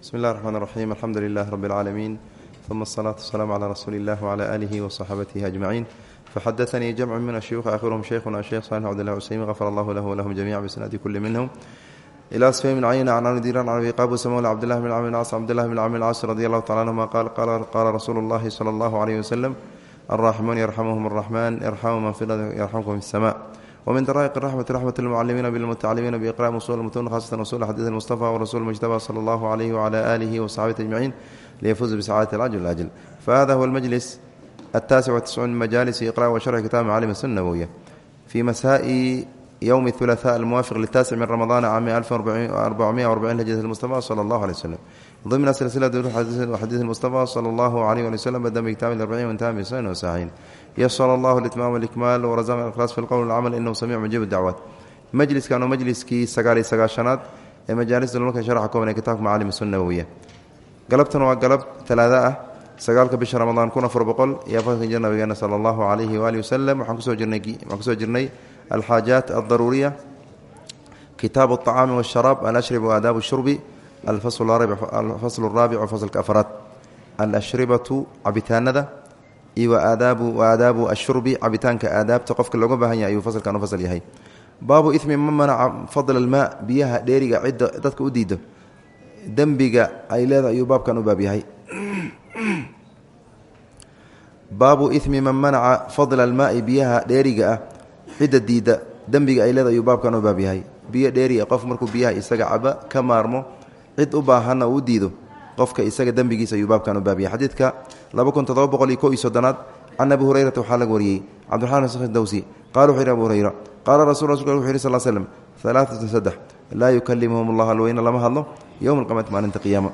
bismi اllah الرحman الرaxيim alxamdu lilah rb اlcaalamiin ثuma الصlaaةu والسلام عlى rasuuli اllah وعlى آlihi وصaxaabatihi أجmaciin faxadaثanii jamcu min ashuyuuخ aakhiruhum shaykhuna sheekh salix cbdillah cuseymin غafar allahu lahu wlahum jamica bisnadi kuli minhm ilى sfay min cayna can diran can abi qaabus mawla cbdillahi bn camr cas cbdillahi bn camr cas radi allahu tacala anhuma qaal qaala rasuulu اllahi slى اllahu عaleyh waslem alraaximuun yarxamuhum الraxman yarxamu man fi yarxamkum fi الsma wmin daraa'iq raxmati raxmat lmucalimiina bilmutacalimiina biiqraam usul mutun khasatan usul xadiid mustafa warasul mujtaba sala allahu calayhi wcala aalihi wasaxaabati ajmaciin liyafuuzu bisacaadati alcajl ajl fahada huwa almajlis altaasic watiscuun min majalisi iqra' wa sharxi kitaab macaalim sunna nawowiya fii masaa'i yowmi hulaaثa almuwaafiq litaasic min ramadaana caami arbacumiya arbacin hijrat mustafa sala allahu alay wslam ضمن سلسلة حديث المصطفى صلى الله عليه وسلم بدأ بكتاب الأربعين وانتهى بسنة وساعين يسر الله الإتمام والإكمال ورزقنا الإخلاص في القول والعمل إنه سميع مجيب الدعوات مجلس كانوا مجلس كي سقالي سقاشنات مجالس دلمك شرحكم من كتاب معالم السنة النبوية قلبتنا وقلب ثلاثة سقالك بشهر رمضان كنا فربقل يا فاتح جنة بينا صلى الله عليه وآله وسلم وحنكسو جرني وحنكسو جرني الحاجات الضرورية كتاب الطعام والشراب الأشرب وآداب الشرب الفصل الرابع الفصل الرابع وفصل كأفرات الأشربة عبتانذا iyo aadaabu aadaabu ashurbi cabitaanka aadaabta qofka looga baahan yahay ayuu fasalkan u fasal yahay. Baabu imi man manaca fadla almaa biyaha dheeriga cidda dadka u diido dembiga ay leedahay ayuu baabkan u baab yahay. Baabu imi man manaca fadla almaai biyaha dheeriga ah cidda diidda. Dembiga ay leedahay ayuu baabkan u baab yahay. Biyo dheeriga qof markuu biyaha isaga caba ka maarmo cid u baahanna uu diido qofka isaga dembigiisa ayuu baabkan u baabiyay xadiidka laba kun todoba boqol ko iyo soddonaad can abi hurayrata waxaa laga wariyey cabdiraxmaan sakh dawsi qala wuxuu yidhi abu hurayra qaala rasul rasulka wuxu yidhi sal slm alaaatun saddex laa yukalimuhum allah alweyne lama hadlo yowma alqiyamati maalinta qiyaama.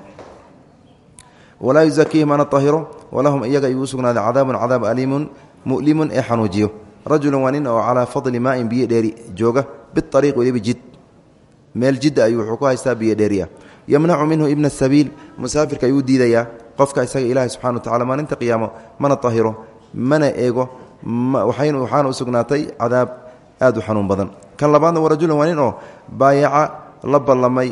Walaa yuzakiihim ana ahiro walahum iyaga ayuu u sugnaaday cadaabun cadaab aliimun mu'limun ee xanuujiyo. Rajulun waa nin oo calaa fadli maain biyo dheeri jooga biariiq weliba jid. Meel jidda ayuu wuxuu ku haystaa biyo dheeri ah. Yamnacu minhu ibna sabiil musaafirka ayuu qofka isaga ilaahay subxana wa tacala maalinta qiyaamo mana tahiro mana eego waxaana u sugnaatay cadaab aad u xanuun badan. Kan labaadna waa rajulan waa nin oo baayaca la ballamay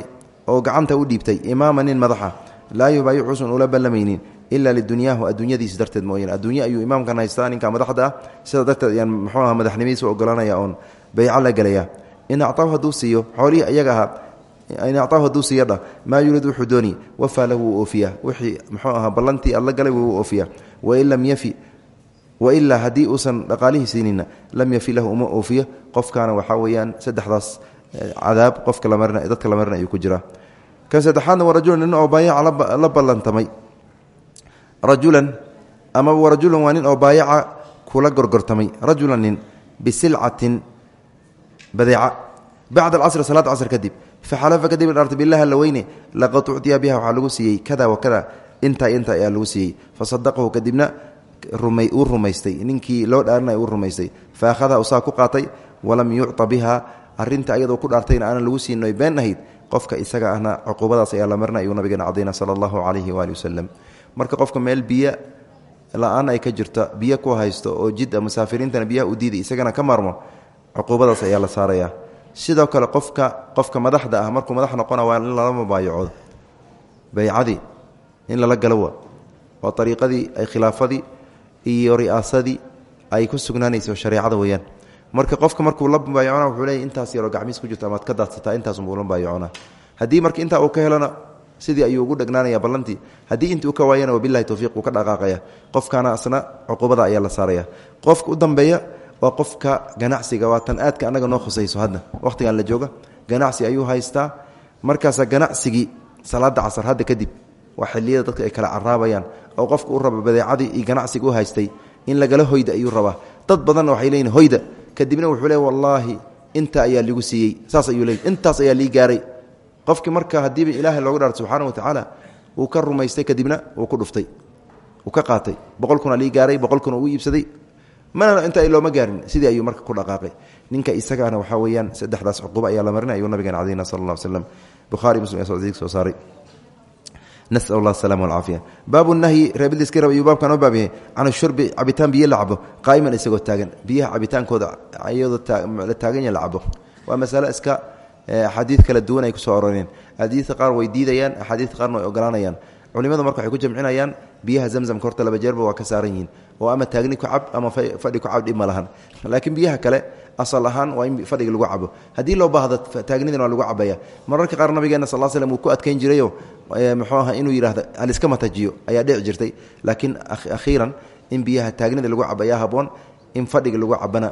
oo gacanta u dhiibtay imaama nin madaxa laa yubaayicuusan ula ballamaynin ila lidunyaahu adduunyadiisa darteed mooyane adduunya ayuu imaamkan haystaa ninka madaxda ah sida darteed ayaan muxuu aha madaxnimadiisa ogolanaya oon bayco la gelaya in actahu hadduu siiyo xoolihii ayaga ahaa in actahu hadduu siiyadha maa yuriid wuxuu dooni wafaa lahu wuu oofiyaa. Wixii muxuu ahaa ballantii alla galay wuu oofiyaa. Wain lam yafi wailaa haddii uusan dhaqaalihii siinina lam yafi lahu uma oofiyo. Qofkaana waxaa weeyaan saddexdaas cadaab qofka lamarina dadka la marina ayuu ku jiraa. Kan saddexaadna waa rajulan nin oo baayaca la ballantamay. Rajulan ama wa rajulan waa nin oo baayaca kula gorgortamay. Rajulan nin bisilcatin badeeca. Bacda alcasri salaad casr kadib faxalafa kadib dhaartay bilahi alla weyne laqad ucdiya biha waxaa lagu siiyey kada wa kada intaa inta ayaa lagu siiyey. Fasadaqahu kadibna uu rumaystay. Ninkii loo dhaarinay uu rumaystay. Fa akhadaha usaa ku qaatay walam yucta biha arinta ayadoo ku dhaartayna aanan lagu siin oy been ahayd qofka isaga ahna cuquubadaas ayaa la marina ayuu nabigeena cadayna sala allahu calayhi waali wasalam marka qofka meel biyo la'aan ay ka jirto biyo ku haysto oo jidda sidoo kale qofka qofka madaxda ah markuu madax noqona waa in lala mubaayaco baycadii in lala galowa waa ariiqadii ay khilaafadii iyo ri'aasadii ay ku sugnaanayso shareecada weeyaan. Marka qofka markuu la mubaayacona wuxuu leeyay intaas yaroo gacmiis ku jirto amaad ka daadsataa intaasunbuu la mubaayacona haddii marka intaa uu ka helona sidii ayuu ugu dhegnaanaya ballantii. Haddii intii u ka waayana wabilahi towfiiq uu ka dhaqaaqaya qofkaana asna cuquubada ayaa la saaraya qofka u dambeeya waa qofka ganacsiga waa tan aadka annaga noo khusayso hadda. Wakhtigan la jooga. Ganacsi ayuu haystaa. Markaasa ganacsigii salaada casar hadda kadib waa xiliyada dadka ay kala caraabayaan oo qofka u raba badeecadii iyo ganacsiga u haystay in lagala hoyda ayuu rabaa. Dad badanna waxay leeyihiin hoyda. Kadibna wuxuu leey wallaahi inta ayaa ligu siiyey. Saas ayuu leey intaas ayaa lii gaaray. Qofkii marka haddiiba ilaahay looga dhaarto subxaana wa tacaala uu ka rumaystay kadibna uu ku dhuftay. Uu ka qaatay. Boqol kuna lii gaaray boqol kuna uu iibsaday mana inta looma gaarin. Sidii ayuu marka ku dhaqaaqay. Ninka isagaana waxaa weeyaan saddexdaas cuquubo ayaa la marinay ayuu nabigeena cadayna sal alla slam buhari muslim ee soo saaray. Nasal allah asalama walcaafiya baabu nahyi reebidiska rab ayuu baabkan oo baab yahay shurbi cabitaan biyo la cabo. Isagoo taagan. Biyaha cabitaankooda iyadoo taagan yaha la cabo. Waa iska axaadiid kala duwan ay ku soo aroreen axaadiidka qaar way diidayaan axaadiidka qaarna way ogolaanayaan. Culimadu marka ku jamcinayaan biyaha zamzamka horta laba jeerba waa ka saaran oo ama taagni ku cab ama fadhi ku cab dhib lahan. Laakiin biyaha kale asal ahaan waa in fadhiga lagu cabo. Haddii loo baahdo taagnidina waa lagu cabaya. Mararka qaar nabigeena sal slm uu ku adkayn jirayo muxuu aha inuu yidhahdo haliska matajiyo ayaa dhici jirtay. Laakiin akhiiran in biyaha taagnida lagu cabo ayaa haboon in fadhiga lagu cabana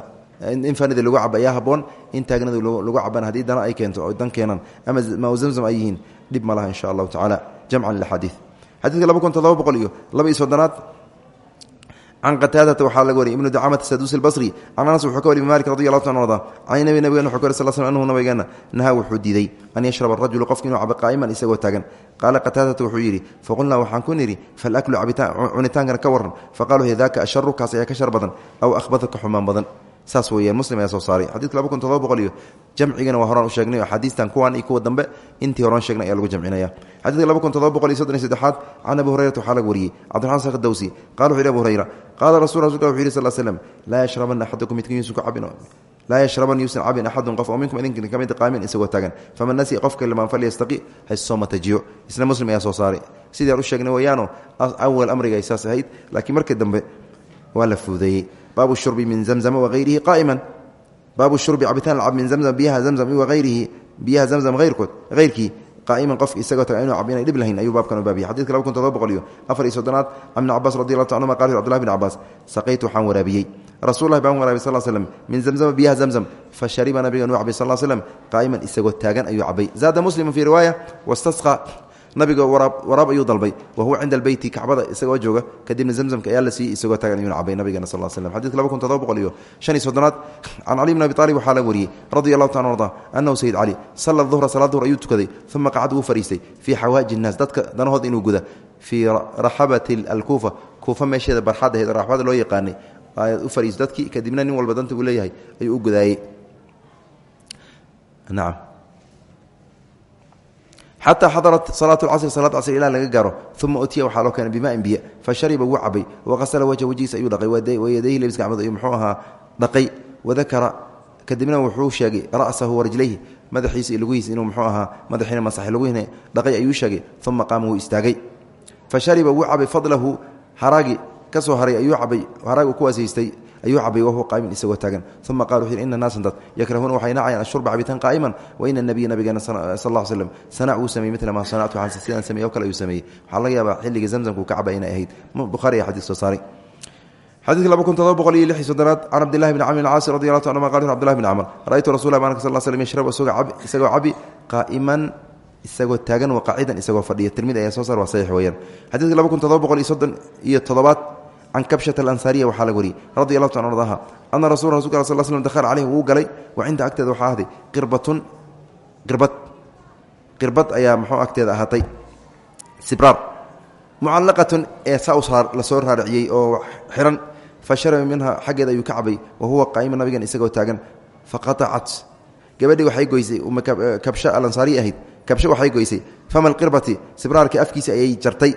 in fadhida lagu cabo ayaa haboon in taagnida lagu cabana haddii dana ay keento oo dan keenan ama maa zamzam ay yihiin dhib ma laha insha allahu tacaala. Jamcan lilaxaadiid xadiidka laba kun todoba boqol iyo laba iyo soddonaad can qataadata waxaa laga wariyay ibnu dacamata saduusi albasri. Can anas wuxuu ka wariy malik radi allahu ta arda can nabi nabigena wuxu ka wari sal sl anhu nabigeena nahaa wuxuu diiday an yashraba arajulu qofka inuu cabo qaa'iman isagoo taagan. Qaala qataadata wuxuu yidhi faqulnaa waxaan ku nidhi falaklu cunitaankana ka waran faqaluu he daaka asharu ayaa ka shar badan. Aw ahbata ka xumaan badan saas weeyaan. Muslim ayaa soo saaray. Xadidka laba kun todoba boqol iyo jamcigana waa horaan u sheegnay oo axaadiistan kuwan iyo kuwa dambe intii horan sheegnay ayaa lagu jamcinaya. Xadidka laba kun todoba boqol iyo soddon iyo saddexaad can abi hurayrata waxaa laga wariyey cabdiraxman sakh dawsi qala wuxu yhi abu hurayra qaala rasul rasulka wuxu yidhi sal slm laa yashrabanna axadukum midkin yuusan ku cabin laa yashraban yuusan cabin axadun qof oo minkum idinka ka mid qaamin isagoo taagan. Faman nasiya qofka limaan falyastaqi haysoo matajiyo. Isna muslim ayaa soo saaray. Sidii aan u sheegnay weeyaano awal amriga ay saas ahayd laakiin markii dambe waa la fuudeeyey baabu shurbi min zamzama wahayrihi qaaiman baabu shurbi cabitaan lacab min zamzam biyaha zamzam wahayrihi biyaha zamzam hayrkood hayrkii qaa'iman qofka isagoo taga inuu cab inay dhib lahayn ayuu baabkan u baabiyay xadidka laba kun todoba boqol iyo afar iyo soddonaad can ibni cabbaas radi allahu ta anhuma qala cbdullahi bn cabbaas saqaytu waxaan waraabiyey rasuulahi baan waraabiyy sal slm min zamzama biyaha zamzam fa shariba nabigan u cabay sal slm qaa'iman isagoo taagan ayuu cabay zaada muslimu fii riwaaya wastasqa nabiga waraab ayuu dalbay. Wa huwa cinda albeyti kacbada isagoo jooga. Kadibna zamzamka ayaa la siiyey isagoo taagan ayuuna cabay nabigeena sal slm xadidka laba kun todoba boqol iyo shan iyo soddonaad. Can cali bn abi aalib waxaa la wariyey radi allahu taala arda annahu sayid cali salla duhra salaad duhr ayuu tukaday. Uma qacad wuu fariistay fii xawaaji innaas dadka danahooda inuu guda fii raxabati alkuufa kuufa meesheeda barxad aheed raxbada loo yaqaanay. U fariis dadkii kadibna nin walba danta uu leeyahay ayuu u gudaayey nacam xataa xadarat salaat lcasri salaad casri ilaa laga gaaro uma utiya waxaa loo keenay bimain biyo fa shariba wuu cabay waqasala wajha wejhiisa ayuu dhaqay wayadayhi labis gacmood ayuu muxuu ahaa dhaqay wadakara kadibna wuxuu sheegay ra'sahu warajlayhi madaxiisa iyo lugihiisa inuu muxuu ahaa madaxiina masaxay luguhina dhaqay ayuu sheegay uma qaama wuu istaagay. Fa shariba wuu cabay fadlahu haraagi ka soo haray ayuu ayuu cabay wahuwa qaa'iman isagoo taagan. Uma qala wuxu yhi ina naasan dad yakrahuuna waxay nacayaan ashurba cabitaan qaa'iman wa ina nabiya nabigeena sal ll slm sanac wuu sameeyey mila maa sanactu xanse sidaan sameeye o kale ayuu sameeyey. Waxaa laga yaabaa xilliga zamzamkuu ka caba inay ahayd. Bukhaari ayaa xadiis soo saaray. Xadidka laba kun todoba boqol iyo lix iyo soddonaad can cabdillahi bni camr caasi radi allahu ta anuma qal cbdillahi bni camr ra'aytu rasulah maanka sal slm yashrabu isagoo cabi qaa'iman isagoo taagan wa qaacidan isagoo fadhiya. Tirmidi ayaa soo saar waa saxiix weeyaan. Xadidka laba kun todoba boqol iyo soddon iyo toddobaad can kabshata alansaariya waxaa laga wariyey radi allahu ta ardaha ana rasul rasulka al sl slm dakhala caleyhi wuu galay wa cinda agteeda waxaa ahday qirbatun qirbad qirbad ayaa muxuu agteeda ahaatay sibraar mucallaqatun ee saa la soo raariciyey oo xiran fa sharaba minha xaggeeda ayuu ka cabay wa huwa qaa'ima nabigan isagoo taagan faqatacat gabadhii waxay goysay kabsha alansaariya ahayd kabsho ayay jartay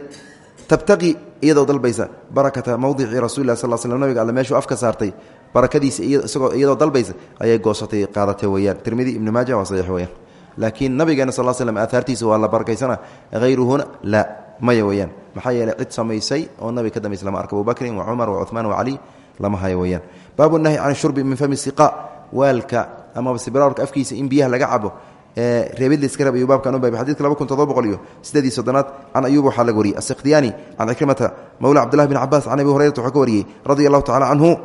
tabtaqi iyadoo dalbaysa barakata mawdici rasuli lah sal slm nabiga alle meeshuu afka saartay barakadiisa iyadoo dalbaysa ayay goosatay qaadatay weyaan tirmidi ibni maaja waa saxiix weyaan laakiin nabigeena sal slm aahaartiisa waa la barakaysana hayruhuna la maya weyaan maxaa yeeley cid samaysay oo nabiga ka dambaysa lama arka wa cumar wa cumaan wa cali lama hayo weyaan baabu nahyi can shurbi min fami siqa waalka amaba sibraarka afkiisa in biyaha laga cabo reebid liska rab ayuu baabkan u baabay. Xadidka laba kun todoba boqol iyo sideed iyo soddonaad can ayuub waxaa laga wariyey asikhtiyani can cikrimata mawla cabdillahi bn cabaas can abi hurayrata wuxuu ka wariyey radia allahu tacala canhu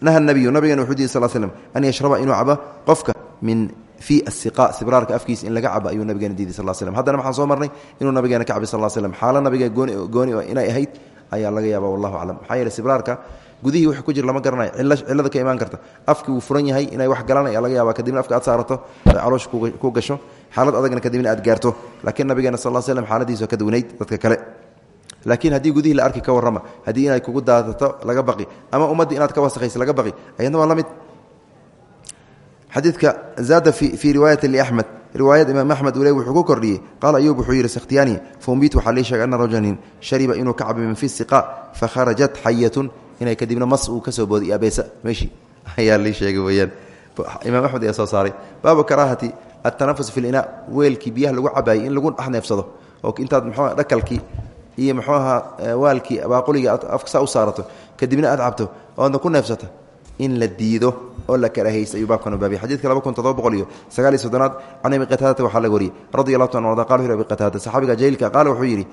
naha nabiyu nabigan wuxuu diiday sal slm an yashraba inuu cabo qofka min fi asiqa sibraarka afkiisa in laga cabo ayuu nabigeena diiday sal slm haddana waxaan soo marnay inuu nabigeena ka cabay sal slm xaalo nabiga gooni inay ahayd ayaa laga yaaba wallahu aclam. Maxaa yeele sibraarka gudihii wix ku jir lama garanayo. Cilada ka imaan karta. Afkii wuu furan yahay inay wax galaan ayaa laga yaaba kadibna afka aad saarato ay caloosha ku gasho. Xaalad adagna kadibna aad gaarto. Laakiin nabigeena sal slm xaaladiisu ka duwanayd dadka kale. Laakiin haddii gudihii la arki ka warrama haddii inay kugu daadato laga baqi ama ummaddii inaad ka wasakhaysa laga baqi ayadna waa la mid. Xadiidka zaada fii riwaayati liaxmed riwaayad imaam axmed ule wuxuu ku kordhiyey. Qaala ayuub wuxuu yidhi sakhtiyaani faumbit waxaa lii sheegay ana rajulan shariba inuu ka cabay min fi siqa fakharajat xayatun inay kadibna mas uu ka soo booday abeesa meeshii ayaa lii sheegay weyaan imaam axmed ayaa soo saaray. Baabu karaahati atanafus fi linaa weelkii biyaha lagu cabaayay in lagu dhexneefsado oo intaad mxuu dhakalkii iyo muxuu ahaa waalkii baaquligii aad afka saa u saarato. Kadibna aad cabto oodna ku neefsato in la diido oo la karahaysta ayuu baabkan u baabiyay. Xadidka laba kun todoba boqol iyo sagaal iyo soddonaad can abi qataadata waxaa laga wariyey radi allahu ta arda qala abi qataada saxaabiga jahiilka qaala wuxuu yidhi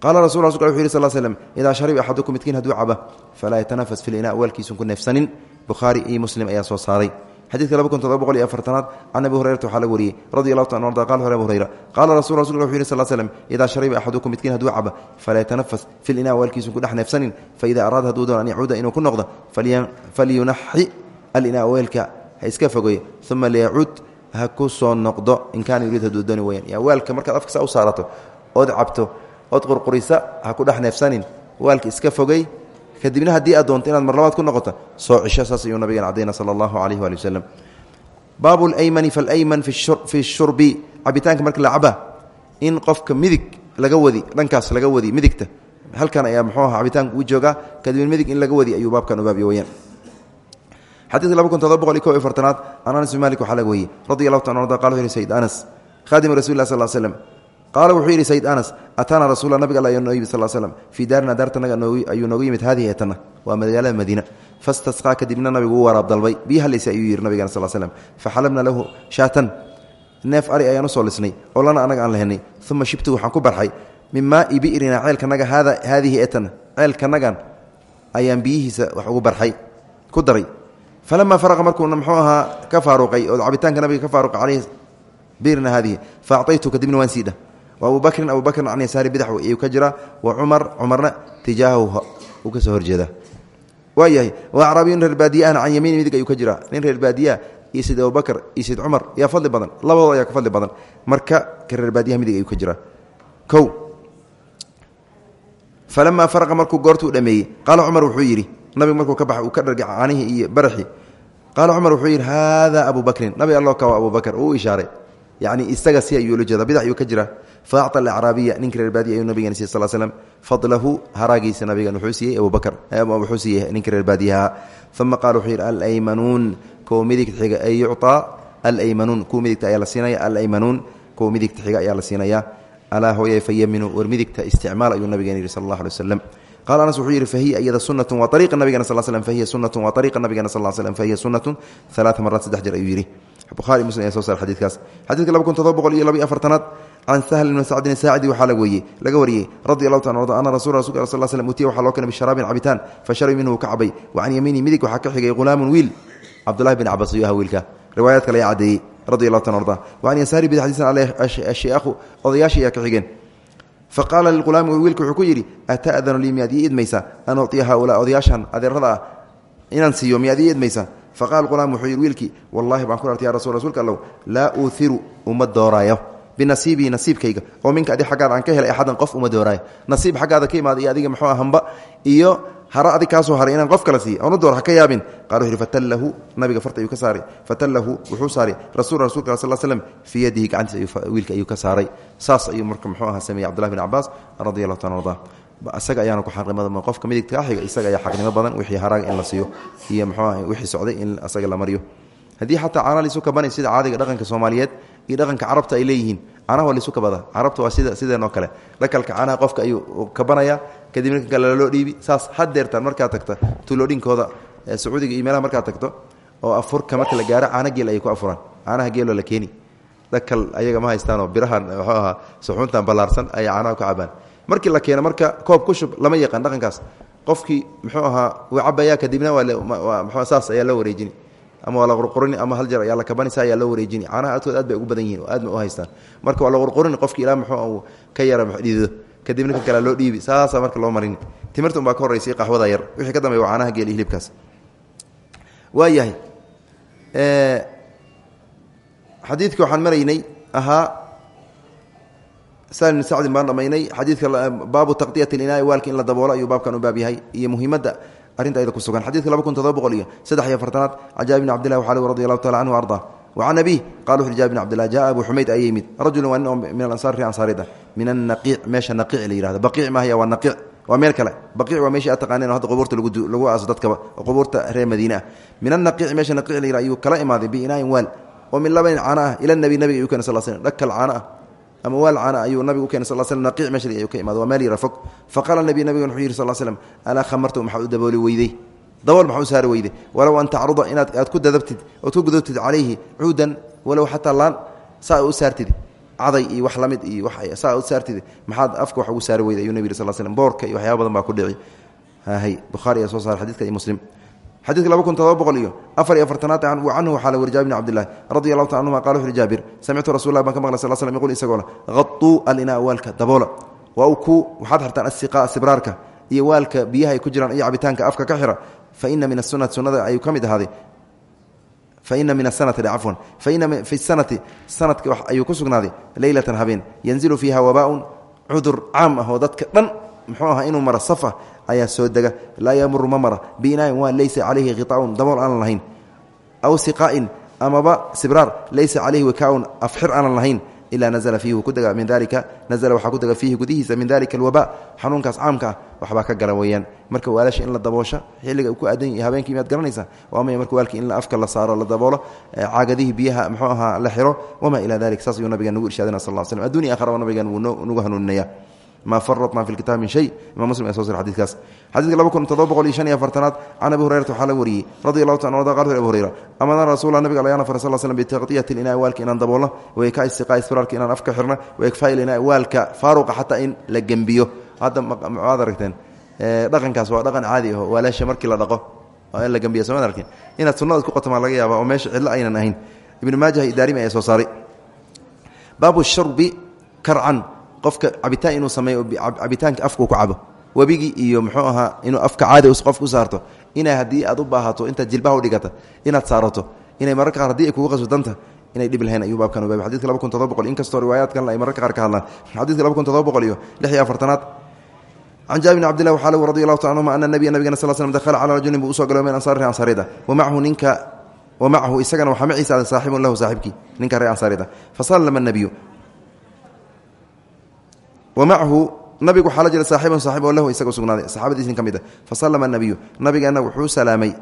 qaala rasulka wuxu yidhi sal slm idaa shariba axadukum midkiin hadduu caba falaa yatanafas fi linaa waalkiisun ku neefsanin bukhaari iyo muslim ayaa soo saaray xadidka laba kun todoba boqol iyo afartanaad can abi hurayrata waxaa laga wariyey radi allahu ta arda qala abu hurayra qaala rasul rasulka wuxu yidhi sal slm idaa shariba axadukum midkiin hadduu caba falaa yatanafas fi linaa waalkiisun ku dhex neefsanin faida araada hadduu doono an yacuuda inuu ku noqdo falyunaxi alinaa weelka ha iska fogeeyo uma liyacuud ha ku soo noqdo in kaana yuriid hadduu dooni weyaan yaa waalka markaad afkasa u saarato ood cabto ood qurqurisa ha ku dhex neefsanin. Waalka iska fogey kadibna haddii aad doonto inaad mar labaad ku noqoto soo cisho saas ayuu nabigan cadayna sala allahu calayh waali wasalam baabu laymani falayman fi shurbi. Cabitaanka marka la caba in qofka midig laga wadi dhankaas laga wadi midigta. Halkan ayaa muxuu aha cabitaanka uu joogaa kadibna midig in laga wadi ayuu baabkan u baabiyo weyaan xadidka laba kun todoba boqol iyo kow iyo fartanaad can anas bin malik waxaa laga wariyey radi allahu ta arda qala sayid anas khadima rasul lah sal l slem qaala wuxuu yidhi sayid anas ataana rasuula nabiga alla noo yimid sal slm fii daarina daartanaga ayuu noogu yimid haadihi eetana waa magaalada madiina. Fastasqaa kadibna nabigu u waraab dalbay biyaha ayuu yidhi nabigana sal slm faxalabna lahu shaatan neef ari ayaan u soo lisnay oo lana ayaan biyihiisa wax ugu barxay ku daray. Falama faraqa markuuna mxuu ka faaruqay oo cabitaanka nabiga ka faaruqay caleyhi birna haadihi fa kadibna waan wa abu bakrin abu bakrin can yasaari bidax ayuu ka jiraa wa cumar cumarna tijaahahu uu ka soo horjeedaa waa yahay wa acraabiyun reer baadiyahna can yamiini midig ayuu ka jiraa nin reer baadiyaha iyo sid abubakr iyo sid cumar yaa fadli badan. Labadooda ayaa ka fadli badan. Marka ka reer baadiyaha midig ayuu ka jiraa o falamaa faraqa markuu goortuu dhameeyey qaala cumar wuxuu yidhi nabigu markuu ka baxa uu ka dhargay caanihii iyo baraxii qaala cumar wuxuu jira fa acطa alacraabiya ninka reer baadiya ayuu nabigan siy sal slm fadlahu haraagiisa nabigan wuxuu siiyey abubakr wuxuu siiyey ninka reer baadiyaha uma qaala wuxuu yidhi alaymanuun kuwa midigta xiga ay yucطaa alaymanuun kuwa midigta ayaa la siinaya alaymanuun kuwa midigta xiga ayaa la siinaya alaa hooye fayaminu war midigta isticmaal ayuu nabigan yidhi sal allah alay waslem qala anas wuxuu yidhi fahiya iyada sunatu waa ariiqa nabigana sal slm fahiya sunatu waa ariiqa nabigana sal slm fahiya sunatu alaaa maraat saddex jer ayuu yidhi buhari muslim ayaa soo saar xadidkaas xadidka laba kun todoba boqol iyo laba iyo afartanaad can sahl bn sacdin saacidi waxaa laweeyey laga wariyey radi allahu ta arda ana rasul rasulka sal slm utiya waxaa loo keenay bisharaabin cabitaan fasharabi minhu ka cabay wa can yamiini midig waxaa ka xigay hulaamun wiil cabdulahi bin cabas ayuu aha wiilka. Riwaayaad kale ayaa caddeeyey radi allahu ta arda wa can yasaari bid xadiisan ale ashayahu odayaashii ayaa ka xigeen. Faqaala liulaami wiilka wuxuu ku yidhi ata'danu lii miyaad ii idmaysaa? An uciya haulaa odayaashan adeerada ah inaan siiyo miyaad ii idmaysaa faqala qulaam wuxuu yidhi wiilkii wallahi baan ku artay ya rasul rsulka allow laa uuhiru uma dooraayo binasiibii nasiibkayga oo minka adi xaggaada aan ka helay axadan qof uma dooraayo nasiib xaggaada ka imaada adiga muxuu hamba iyo hara adig kaasoo haray inaan qof kala siiy oonu door ha ka yaabin qala wuxu fatallahu nabiga farta ayuu ka saaray fatallahu wuxuu saaray rasul rasulka sal slm fii yadihi gacantiisa wiilka ayuu ka saaray saas ayuu isaga ayaana ku xaqnimo qofka midigta xiga isaga ayaa xaqnimo badan wixii haraaga in la siiyo iyo muxuu aha wixii socday in asaga la mariyo. Haddii xataa caana laisu kabanay sida caadiga dhaqanka soomaaliyeed iyo dhaqanka carabta ay leeyihiin caanaha waa laisu kabada carabta waa sida sideenoo kale. Dhakalka caanaha qofka ayuu kabanaya kadibna kan kale loo dhiibi saas hadeertaan markaad tagta tuuloodhinkooda sacuudiga iyo meelaha markaad tagto oo afurka marka la gaaro caana geel ayay ku afuraan. Caanaha geeloo la keeni. Dhakal ayaga ma haystaanoo birahan muxuu ahaa suxuuntan ballaarsan ayay caanaha ku cabaan markii la keeno marka koob ku shub lama yaqaan dhaqankaas. Qofkii muxuu ahaa uu cabaya kadibna saas ayaa loo wareejini. Ama waa la qurqurini ama hal jeer ayaa la kabanaysa ayaa loo wareejini. Caanaha adkood aad bay ugu badan yihiin oo aad ma u haystaan. Marka waa la qurqurini qofki ilaa muxuu ka yara dhidido kadibna kan kale loo dhiibi saasaa marka loo marini timirta unbaa ka horraysay qaxwada yar. Wixii ka dambeya waa caanaha geel iyo hilibkaas. Waa yahay xadiidka waxaan maraynay ahaa sal bn sacdin baan dhamaynay. Xadiidka baabu taqdiyat ilinaai waalka in la daboolo ayuu baabkan u baab yahay iyo muhiimadda arrinta ayada ku sugan. Xadidka laba kun todoba boqol iyo saddex iyo afartanaad can jaabir bn cabdillahi waxaa lg radi allahu tacala canhu arda wacan abiih qala wuxu jabir bn cabdillah jaa abu xumayd ayaa yimid. Rajulun waa nin oo min alansaar ri ansaarid ah min annaqiic meesha naqiic la yihahdo baqiic mahaya waa naqiic. Waa meel kale. Baqiic waa meeshii aad taqaaneen oo hadda qubuurta lagu aaso dadkaba oo qubuurta reer madiine ah. Min annaqiic meesha naqiic la yihah ayuu kala imaaday biinaain waal. Oo min labanin caana ah ila nabi nabiga ayuu keenay sal slm dhakal caana ah ama waal caana ayuu nabigu u keenay sal slm naqiic meeshadi ayuu ka imaada waa meel yara fog. Faqaala nabi nabigan wuxuu yidhi sal slm alaa khamartu maxaad u dabooli weydey dabool maxaa u saari weyde walow an tacruda inaad aad ku dadabtid ood ku gudubtid calayhi cuudan walow xataa laan saa u saartid caday iyo wax la mid iyo saa u saartid maxaad afka wax ugu saari weyday ayuu nabig sal slm boorka iyo waxyaaba badan baa ku dhici. Hay bukhaari ayaa soo saaray xadidka iyo muslim xadidka laba kun todoba boqol iyo afar iyo afartanaad canhu waxaa la weri jaabir bn cabdillahi radi allahu ta anhuma qala wuxu uhi jaabir samictu rasul lah baan ka maqlay sal slm yqul isagoo le hatuu alinaa waalka daboola. Waa u ku waxaad xirtaan asiqaa sibraarka iyo waalka biyaha ay ku jiraan iyo cabitaanka afka ka xira faina min asunati sunada ayuu ka mid ahaaday. Faina min asanati cafwan faina fi sanati sanadka ayuu ku sugnaaday leylatan habeen yanzilu fiiha wabaaun cudur caam ah oo dadka dhan muxuu ahaa inuu mara safa ayaa soo dega laa yamuru ma mara biinaain laysa calayhi khiaaun dabool aanan lahayn. Aw siqaa'in amaba sibraar laysa calayhi wikaaun afxir aanan lahayn. Ilaa nazla fiihi ku dega min dalika nazla waxaa ku dega fiihi min dalika alwaba xanuunkaas caamka ah waxbaa ka gala marka waalasha in la daboosha xilliga ku aadan yahay habeenkii miyaad garanaysaa waa maya marka waalkii in afka la saaro la daboolo caagadihii biyaha muxuu ahaa la xiro wamaa ilaa dalik saas ayuu nabiga nagu irshaadina sal slam addunya akhra nabigan wuu nagu hanuuninaya ma faratna fi kitaab min shay imam muslim ayaa so sar xadidkaas xadidka laba kun todoba boqol iyo shan iyo afartanaad can abi hurayrata waxaa laga wariyey radi allahu ta arda qal abu hurayra amadana rasulla nabiga alayana fara sal slm bitaqdiyati linaa waalka inaan daboolno wayka istiqaa isfirarka inaan afka xirno waykfaa linaa waalka faaruqa xataa in la gembiyo hadda maad aragteen dhaqankaas waa dhaqan caadi aho waalaasha markii la dhaqo in la gembiyo somaad arkin inaad sunnadaad ku qotamaa laga yaaba oo meesha cidlo aynan ahayn ibnu maajah idaarimi ayaa soo saaray baabu shurbi karcan qofka cabitaan inuu sameeyo cabitaanka afkuu ku cabo webigii iyo muxuu ahaa inuu afka caadi qofka u saarto inay haddii aad u baahato intaad jilbaha udhigata inaad saarato inay mararka qaar haddii ay kugu qaso danta inay dhib lahayn ayuu baabkan ubaabay xadidka laba kun todoba boqol inkastoo riwaayaadkan ay mararka qaar ka hadlaan. Xadidka laba kun todoba boqol iyo lix iyo afartanaad. Can jaabir bn cabdillah waxaa lgu radi allahu ta anhuma ana nabiya nabigana sal slm dakhala calaa rajulin buu u soo galo min ansaari ree ansaarida wamacahu ninka wamacahu isagana waxaa maciisa saaxibun lahu saaxibkii ninka ree ansaarida. Fasallama nabiyu wamacahu nabigu waxaa la jira saaxiibun saaxib oo lahu isaga usugnaaday saxaabadiisnin ka mid a fasallama nabiyu nabigeena wuxuu salaamay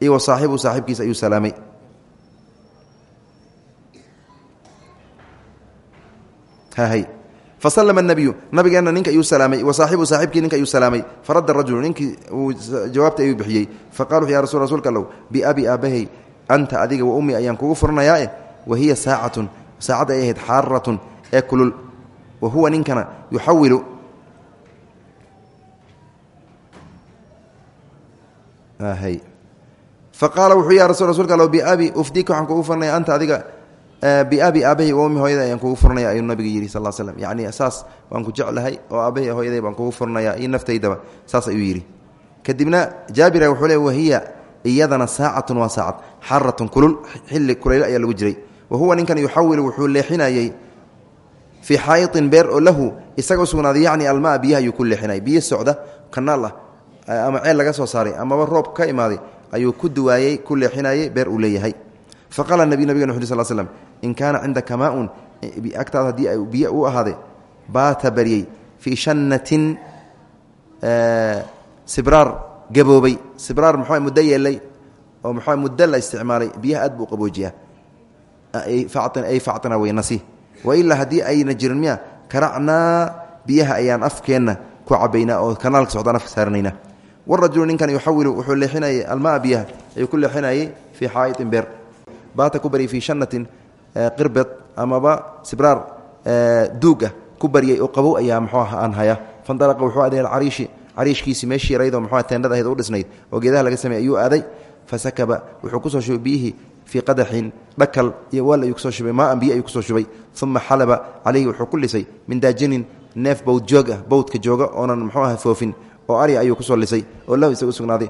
iyo wa saaxibu saaxibkiisa ayuu salaamay fasalama nabiyu nabigeena ninka ayuu salaamay wa saaxibu saaxibkii ninka ayuu salaamay faradda rajulu ninkii uu jawaabta ayuu bixiyey faqala wuxu ya rasul rsulka allow biabi aabbahay anta adiga wa ummi ayaan kugu furanayaa eh wa huwa ninkana yuxawilu. Faqaala wuxuu ya rasul rsulka allow biabi ufdika waxaan kugu furanaya anta adiga biabi aabahay wa ummi hooyaday ayaan kugu furanaya ayuu nabiga yidhi sal slm yacni saas waan ku jeclahay oo aabahay hooyaday baan kugu furanaya iyo naftaydaba saas ayuu yidhi. Kadibna jaabira wuxuu le wahiya iyadana saacatun waa saacad xaratun kulul xilli kulayl ayaa lagu jiray. Wa huwa ninkan yuxawilu wuxuu fii xaayiطin beer oo lahu isaga usugnaaday yacni almaa biyaha ayuu ku leexinayay biyo socda kanaal ah ama ceel laga soo saaray amaba roob ka imaaday ayuu ku duwaayey ku leexinayey beer uu leeyahay. Faqaala nabiy nabigana wuxu sl slm in kaana cindaka maaun agtaada haddii ay biyo u ahaaday baata baryey fii shannatin sibraar gaboobay. Sibraar muxuu muddo yeelay oo muxuu muddo la isticmaalay biyaha aad buu wailaa haddii ayna jirin miya karacnaa biyaha ayaan afkeenna ku cabaynaa oo kanaalka socdaan afka saaranaynaa warajulu ninkan yuxawilu wuxuu leexinayay almaa biyaha ayuu ku leexinayay fii xaa'iطin beer. Baata ku baryay fii shannatin qirbed amaba sibraar duug ah ku baryay oo qabow ayaa muxuu ah aan haya. Fandalaqa wuxuu aaday alcariishi cariishkiisii meeshii yaraydoo muxuu teendhada ahayd u dhisnayd fii qadaxin dhakal iyo waal ayuu ku soo shubay maaan biyo ayuu ku soo shubay uma xalaba calayhi wuxuu ku lisay min daajinin neef bowd joog ah bowdka jooga oonan muxuu aha foofin oo arya ayuu ku soo lisay oo lahu isaga usugnaaday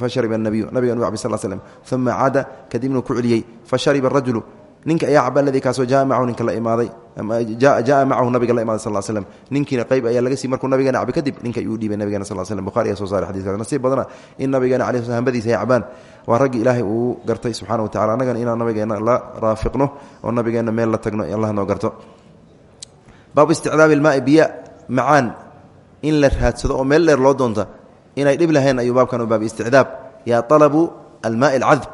fashariba nabiyu nabiga nu cabi sal slm uma caada kadibnuu ku celiyey fashariba rajulu ninka ayaa caba aladii kaasoo jaa macahu ninka la imaaday jaa macahu nabiga la imaaday sal slm ninkiina qayb ayaa laga sii markuu nabigeena cabi kadib ninka iyuu dhiibay nabigeena sal slm bukhari ayaa soo saaray xadikaas nasiib badana in nabigeena cala sl hambadiisa ay cabaan. Waa raggii ilaahay uu gartay subxana wa tacala annagana inaan nabigeena la raafiqno oo nabigeena meel la tagno allah noo garto. Baabu isticdaabi ilmaai biya macaan. In la raadsado oo meel dheer loo doonta inay dhib lahayn ayuu baabkan u baabay isticdaab yaa alabu almaai alcadb.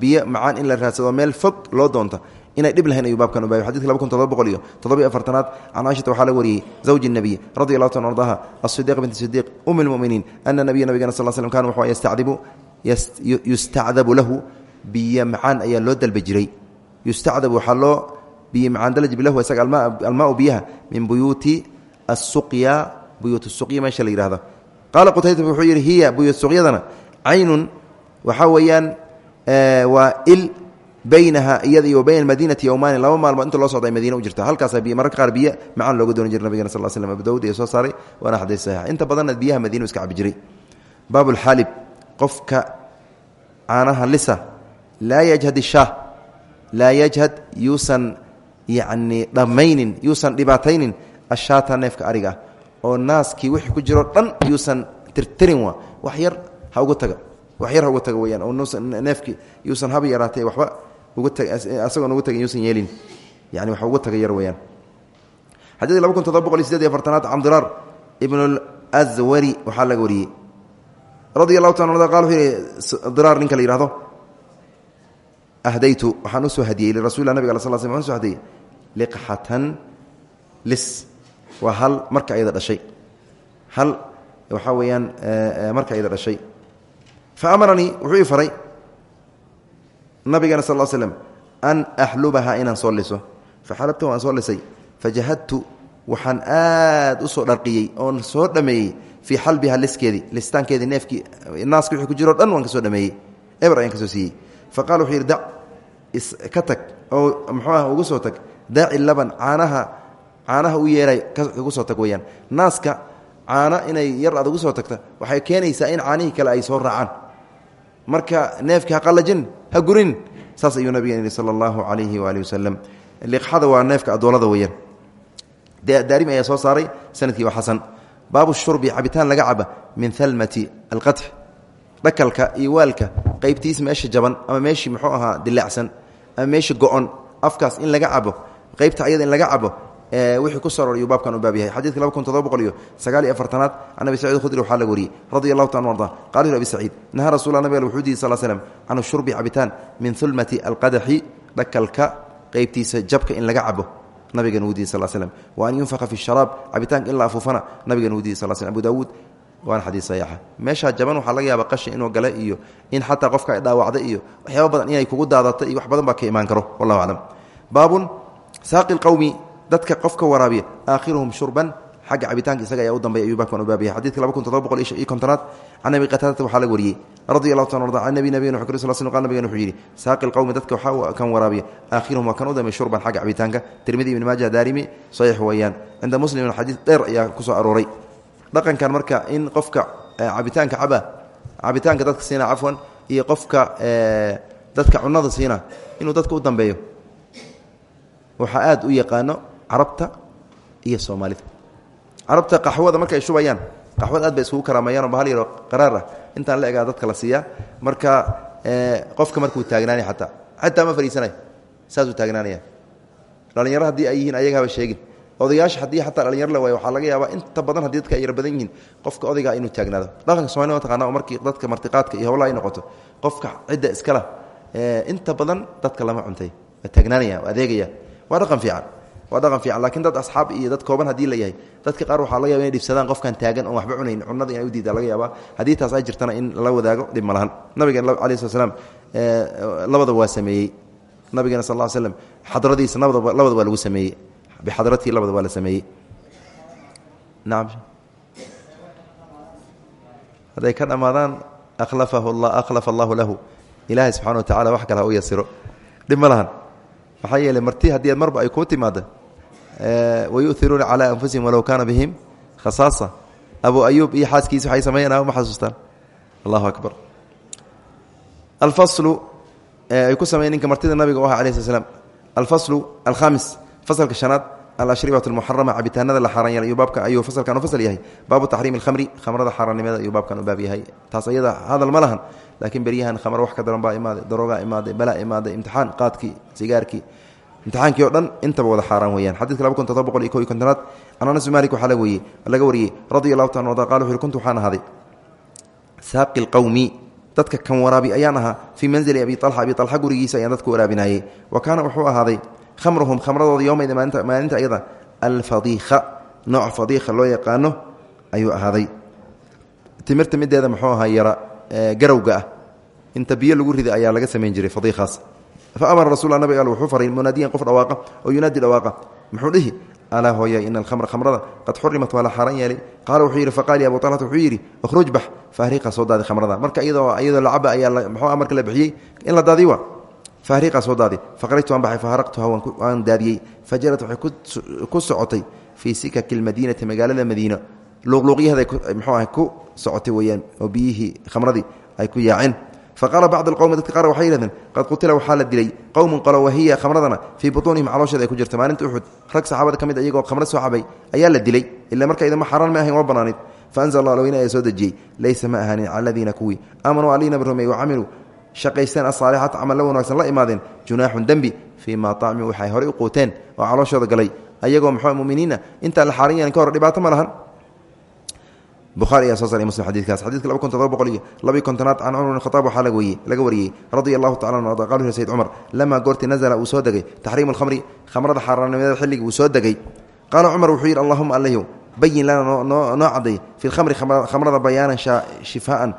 Biyo macaan in la raadsado meel fog loo doonta inay dhib lahayn ayuu baabkan ubaabay xadidka laba kun iyo toddobiyo afartanaad can caaishata waxaa la wariyey zawji nebiy radi allahu ta ardaha asidiq binti sidiiq um lmuminiin ana nabiya nabigana sal slm kana wuxuu yastacdibu yustacdabu lahu biyo macaan ayaa loo dalba jiray. Yustacdabu waxaa loo biyo lahu isaga almaau biyaha min buyuuti asuqya buyuut suqya meesha la yihahdo qaala qutayta wuxuu yidhi hiya buyuut suqyadana caynun waxaa weeyaan waa il baynaha iyada iyo bayna madiinati yowmaani laba maalmood inta loo socda ay madiina u jirta. Halkaasa mararka qaar biyo macaan looga dooni jira nabigana sal slm abu dawud soo saaray waana xadiis inta badanna biyaha madiina iska cabi jiray. Baabulxaalib qofka caanaha lisa laa yajhad ishaah laa yajhad yuusan yacni dhammaynin yuusan dhibaataynin ashaata neefka ariga ah oo naaskii wixii ku jiroo dhan yuusan tirtirin waa. Wax yar ha uga taga. Wax yar ha uga taga weyaan oo neefkii yuusan haba yaraatee waxba asagoon uga tagin yuusan yeelin yani wax uga taga yar weyaan xadiidka laba kun todoba boqol iyo sideed iyo afartanaad ibn lswari waxaa laga wariyey. Radia allahu taala qal wuxuu diraar ninka la ahdaytu. Waxaan u soo hadiyey lirasulilah nabig al sl sl waxan uso hadiyey liqxatan lis. Waa hal marka ayada dhashay. Hal waxaa weeyaan marka ayada dhashay. Fa amaranii wuxuu faray nabigeena sal l slem an axlubaha inaan soo liso. Faxalabtu waan soo lisay. Fajahadtu waxaan aad u soo dharqiyey oon soo dhameeyey fii xalbiha liskeedii listaankeedii neefkii naaska wixii ku jiroo dhan waan ka soo dhameeyey. Eber ka soo siiyey. Fa qala wuxuu yidhi tag oo muxuu ugu soo tag. Daaci laban caanaha caanaha u yeeray ugu soo tag weyaan naaska caano inay yar aad ugu soo tagta waxay keenaysaa in caanihii kale ay soo raacaan. Marka neefkii ha qallajin ha gurin saas ayuu nabigen yihi sala allahu calayhi waali wasalam liqxada waa neefka adoolada weyaan daarimi ayaa soo saaray sannadkii waa xasan. Baabu shurbi cabitaan laga caba min halmati alqatx dhakalka iyo waalka qaybtiis meesha jaban ama meeshii muxuu ahaa dilaacsan ama meesha go-on. Afkaas in laga cabo qaybta ayada in laga cabo wixii ku soo rorayuu baabkan u baab yahay. Xadidka laba kun todoba boqol iyo sagaal iyo afartanaad can abi sacid khudri waxaa laga wariyey radi allahu taala arda qala hu abi saciid nahaa rasul nabig al wuxuu diiy sal slm can shurbi cabitaan min hulmati alqadaxi dhakalka qaybtiisa jabka in laga cabo. Nabigan wuu diiy sal slm wa an yunfaqa fi sharaab cabitaanka in la afuufana nabigan wuu diiy sal slm abu daawuud waana xadiis saxiixa meeshaa jaban waxaa laga yaaba qashin inuu gale iyo in xataa qofka dhaawacda iyo waxyaaba badan inay kugu daadata iyo wax badan baa ka imaan karo wallahu aclam. Baabun saaqi lqowmi dadka qofka waraabiya aakhiruhum shurban xagga cabitaanka isaga ayaa u dambeya ayuu baabkan u baabiyay xadidka laba kun todoba boqol iyo kontonaad can abi qataadata waxaa laga wariyey. Radi allahu taala arda can nabi nabigen wuxu kr sal sl qal nabigen wuxuu yidhi saaqi lqowmi dadka waxaa kan waraabiya aakhiruhum waa kan u dambeya shurban xagga cabitaanka. Tirmidi ibn maaja daarimi saxiix weeyaan. Cinda muslimin xadiis dheer ayaa ku soo arooray. Dhaqankan marka in qofka cabitaanka caba cabitaanka dadka siina cafwan iyo qofka dadka cunada siina inuu dadka u dambeeyo waxaa aad u yaqaano carabta iyo soomaalida. Carabta qaxwada marka ay shubayaan qaxwada aad bay iskugu karaameeyaan oo bahal yaro qaraar ah la egaa dadka la siiyaa. Marka qofka markuu taagnaanay ataa xataa ma fadhiisanay saasuu taagnaanaya. Dhalinyaro haddii ay yihiin ayaga haba sheegin. Odayaasha haddii xataa dhalinyaro la waayo waxaa laga yaabaa inta badan haddii dadka ay yar badan yihiin qofka odaygaa inuu taagnaado. Dhaqanka somalida mataqana markii dadka martiqaadka iyo howlaha ay noqoto qofka cidda iskala inta badan dadka lama cuntay. Waa taagnaanaya adeegaya. Waa dhaqan fiican waa dhaqan fiican. Lakiin dad asxaab iyo dad kooban haddii la yahay dadka qaar waxaa laga yaba inay dhibsadaan qofkan taagan oon waxba cunayn. Cunada inay u diida laga yaabaa. Haddii taas ay jirtana in la wadaago dhib ma lahan nabigeen alai slat slam labadaba waa sameeyey. Nabigeena sal l slm xadradiisa labadaba labada waa lagu sameeyey. Bixadratii labada waa la sameeyey. Naam. Hadday ka dhammaadaan ahlafahu la akhlafa allahu lahu. Ilaahay subxana wa tacala wax kale u yasiro dhib ma maxaa yeeley marti haddii ad marba ay kuu timaado wayuiruuna calaa anfusihim walow kaana bihim khasaasa. Abu ayuub iyo xaaskiisi waxay sameeyaan ma xasuustaan? Allahu akbar. Alfaslu ay ku sameyen ninka martida nabiga u aha alayh sl slam alfaslu alkhamis fasalka shanaad alashribat almuxarama cabitaanada la xaaraan yeelay ayuu baabka ayuu fasalkan u fasal yahay. Baabu taxriimi alkhamri khamrada xaaraannimada ayuu baabkan u baab yahay. Taas hadal ma laakiin beryahan khamr wax ka daran baa imaaday daroogaa imaaday balaa imaaday imtixaan qaadkii sigaarkii imtixaankii o dhan intaba wada xaaraan weyaan xadidka laba kun todoba boqol iyo ko iyo kontonaad can anas malik waxaa laga weyey laga wariyey radia allahu taala arda qala wuxu kuntu waxaan ahaaday saaqi lqowmi dadka kan waraabi ayaan ahaa fii manzili abi alxa abi alxa gurigiisa ayaan dadka waraabinayey. Wa kaana wuxuu ahaaday khamruhum khamradooda yowmaydin maalinta ayada alfadiikha nooc fadiikha loo yaqaano ayuu ahaaday. Timirta mideeda muxuu ahaa yara garawga ah inta biyo lagu riday ayaa laga samayn jiray fadiikhaas fa amara rasul nabig al wuxuu faray munaadiyan qof dhawaaqa oo yunaadi dhawaaqa. Muxuu dhihi alaa hooya ina alkhamra khamrada qad xurimat waa la xaaran yeelay. Qaala wuxuu yidhi faqaal ya abu talata wuxuu yidhi ikhruj bax faahriiqa soo daadi khamrada. Marka iyadoo iyadoo lacaba ayaa muxuu marka la bixiyey in la daadiy waa faahriiqa soo daadi faqrajtu waan baxay faharaqtuha waan daadiyey fajarat waxay ku socotay fii sikaki lmadiinati magaalada madiina. Luuqluuqyahaday muxuu ahay ku socotay weeyaan oo biyihii khamradii ay ku yaaceen faqaala bacd alqowmi dadka qaar waxay yihahdeen qad qutila waxaa la dilay. Qowmun qolo wahiya khamradana fii butuunihim calooshooda ay ku jirta maalinta uxud rag saxaabada ka mid iyagoo khamrad soo cabay ayaa la dilay. Ila marka idama xaaraan ma ahayn waa banaanayd faanzl allah alweyne ayaa soo dejiyey. Laysa ma ahaanin cala aladiina kuwii. Aamanuu aliinaba rumeey wacamiluu shaqaysteen asaalixaat camal la wanaagsan la imaadeen. Junaaxun dembi fii ma tacmuu waxay horey u quuteen oo buhaari ayaa soo saray muslim xadidkaas xadidka laba kun todoba boqol iyo labiy kontonaad can cumar bn khataab waxaa laga weyey laga wariyey radia allahu tacala anu arda qal sayd cumar lamaa goortii nazala uu soo degay? Taxriimu alkhamri khamrada xaaraannimadeeda xilligii uu soo degay. Qaala cumar wuxuu yidhi allahuma alehw bayin lana noo noo cadday fi lkhamri khamrada bayaanan shifaan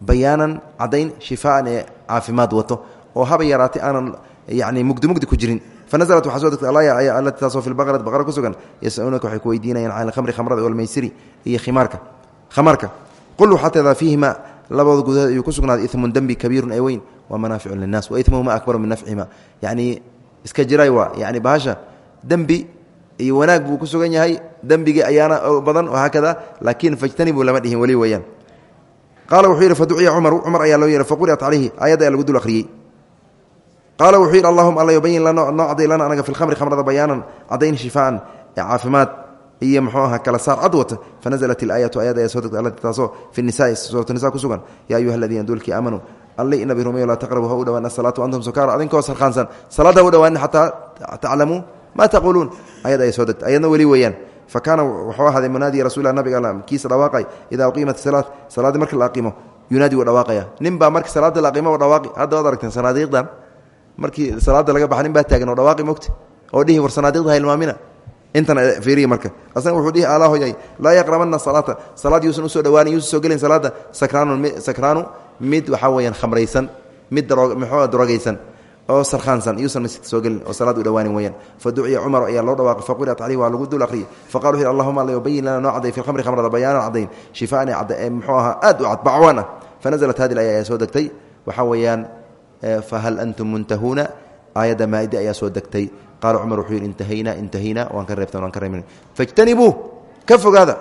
bayaanan caddayn shifaan ee caafimaad wato oo haba yaraatay aanan yani mugdi ku jirin fanaزlat waxaa soo degtay alaya aya alati taasoo fi lbaqrati baqara ku sugan yasaluunaka waxay ku weydiinayaan can alkhamri khamrada walmaysiri iyo khimaarka khamaarka qul waxaa teedaa fiihima labooda gudahood ayuu ku sugnaaday imun dembi kabiirun ee weyn wa manaaficu linnaas wa imuhuma akbaru min nafcihima yacnii iska jiray waa yani bahasha dembi iyo wanaag buu ku sugan yahay dembigii ayaana badan haakada laakiin fajtanibuu lama dhihin weli weeyaan qaala wuxuu yidhi faduciya cumaru cumar ayaa loo yeehay faquriat calayhi aayadda ayaa lagu dul akhriyey qaala wuxuu yidhi allahuma alla bayin noo caday lana anaga fi lkhamri khamrada bayaanan cadayn shifaan caafimaad iyo muxuu aha kala saar cad wata fanaزlat ilaayatu ayad ayaa soo degtay allati taasoo fi nisaai suuratu nisa ku sugan yaa ayuha aladiina duulkii aamanuu alli inabi rumeyo laa taqrabu ha u dhawaan asalaata antum sukaara adinkoo sarkhaansan salaad ha u dhawaanin xataa taclamuu ma taquuluun ayad ayaa soo degtay ayadna weli weeyaan. Fa kaana wuxuu ahaaday munaadiya rasulah nabiga kiisa dhawaaqay idaa uqiimat salaat salaadii marka la aqiimo yunaadi wuu dhawaaqaya. Nin baa marka salaada la aqiimo dhawaaqi. Hadda waad aragteen sanaadiiqdan markii salaada laga baxa nin baa taagan oo dhawaaqi mogta oo dhihi war sanaadiiqda ha ilmaamina intan fiiriya marka. Asna wuxuu dhihi alaa hoyay laa yaqrabana salaata. Salaad yuusan u soo dhawaanin yuusan soo gelin salaada sakraanu sakraanu mid waxaa weeyaan khamraysan mid muxuu drogaysan oo sarkhaansan yuusan masjidka soo gelin oo salaad u dhawaanin weyaan fa duciya cumar ayaa loo dhawaaqay faquriat caleyhi waa lagu dul akhriyey faqala wuxu yhi allahuma alla bayin lana noo cadday fi lkhamri khamrada bayaanan caddayn. Shifaan cadda ee muxuu ahaa aad u cad bacwaan ah fanaزlat hadi aya ayaa soo degtay. Waxaa weeyaan fahal antum muntahuuna aayadda maaide ayaa soo degtay qaala cumar wuxuu yidhi intahaynaa intahaynaa waan ka reebtan waan ka reebn fajtanibuu ka fogaada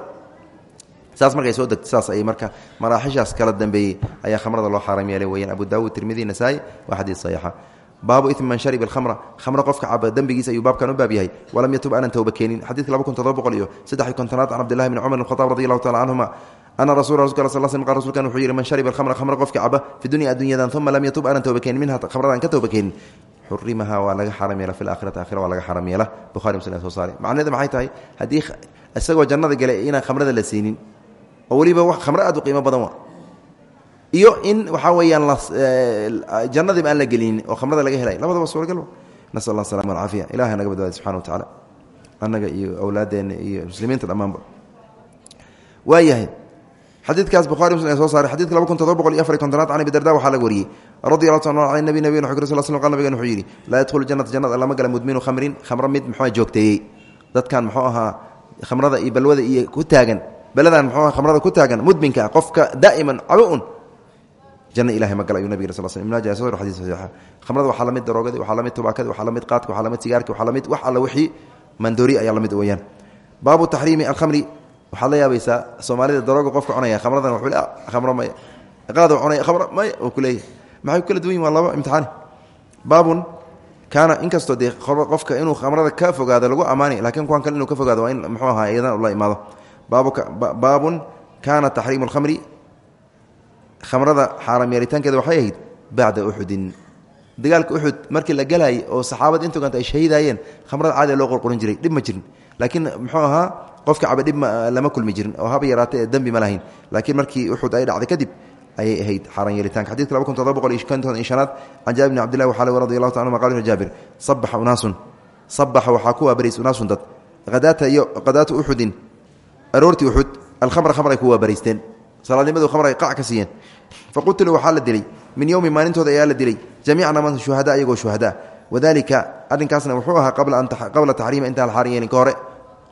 saas markay soo degtay saas ay marka maraaxishaas kala dambeeyey ayaa khamrada loo xaaram yeelay weyaan abu daawud tirmidi nasaa-i waa xadiid saxiixa baabu imi man shariba alkhamra khamra qofka caba dembigiisa ayuu baabkan u baab yahay walam yatub aanan towba keenin xadiidka laba kun todoba boqol iyo saddex kontonaad can cabdillahi bni cumar bn khataab radi allahu tacala canhuma ana qal rsulkan wuxuu yidhi man shariba alkhamra khamra qofka caba fi dunya adunyadan uma lam yatub aanan towba keenin minha khamradan ka towba keenin xurimaha waa laga xaram yeela fi laakhirati aakhira waa laga xaram yeela bukhari muslim soo saari macnaheedu maxay tahay haddii isagoo jannada galay inaan khamrada la siinin oo weliba khamro aad u qiimo badan wa iyo in waxaa weeyaan jannadiiba aan la gelinin oo khamrada laga helay labadaba suuragal nasal allah asalama alcaafiya ilahay naga badbaadi subxana wa tacaala annaga iyo awlaadeenna iyo muslimiinta dhammaanba waayahay xadiidkaas bukhari muslim soo saaray xadidka laba kun todoba boqol iyo afar kontonaad can abi darda waxaa laga wariyey radi allahu taala an nabi nabigena xukr sal sl qal nabigen wuxuu yidhi yadkhulu jannata jannada lama gala mudminu khamrin khamro mid muxuu joogteeyey dadkan muxuu ahaa khamrada iyo balwada iyo ku taagan beladan muxuu aha khamrada ku taagan mudminka qofka daa'iman cabo un janno ilahay ma gala ayuu nabig sal sl ibn soo xadis saxiixa khamrada waxaa la mid daroogadi waxaa la mid tubaakadi waxaa la mid qaadka waxaa la mid sigaarki waxaa la mid wax alla wixii mandoori ayaa la mid weeyaan. Baabu taxriimi alkhamri waxaad la yaabaysaa soomaalida darooga qofka cunaya khamradan khamro may qaado cunaya khamro may oo ku maxay kala duwan yihiin waa laba imtixaani. Baabun kaana inkastoo dee qofka inuu khamrada ka fogaado lagu ammaani lakiin kuwan kale inuu ka fogaado in muxuu ahaa iyadan ula imaado. Baabuka baabun kaana taxriimu alkhamri khamrada xaaraam yeelitaankeeda waxay ahayd bacda uxudin dagaalka uxud markii la galaayay oo saxaabada intoganta ay shahiidaayeen khamrada caadiga loo qorqorin jiray dhib ma jirin. Laakiin muxuu ahaa qofka caba dhib lama kulmi jirin oo haba yaraatee dembi ma lahayn. Laakiin markii uxud ay dhacday kadib ayay ahayd xaaraan yeelitaanka xadidka laba kun todoba boqol iyo konton iyo shanaad can jaabir bn cabdillahi waxaa radi allahu ta anuma qal jaabir sabaxa unaasun sabaxa waxaa ku waabarays unaasun dad. Hadaata iyo qadaata uxudin aroortii uxud alkhamra khamr ay ku waabaraysteen salaadnimadu khamr ay qac ka siiyeen. Faqutiluu waxaa la dilay min yowmi maalintooda ayaa la dilay jamiican ama shuhada iyagoo shuhadaa wadalika arrinkaasna wuxuu ahaa qabla taxriima intaan la xaaran yeelin ka hore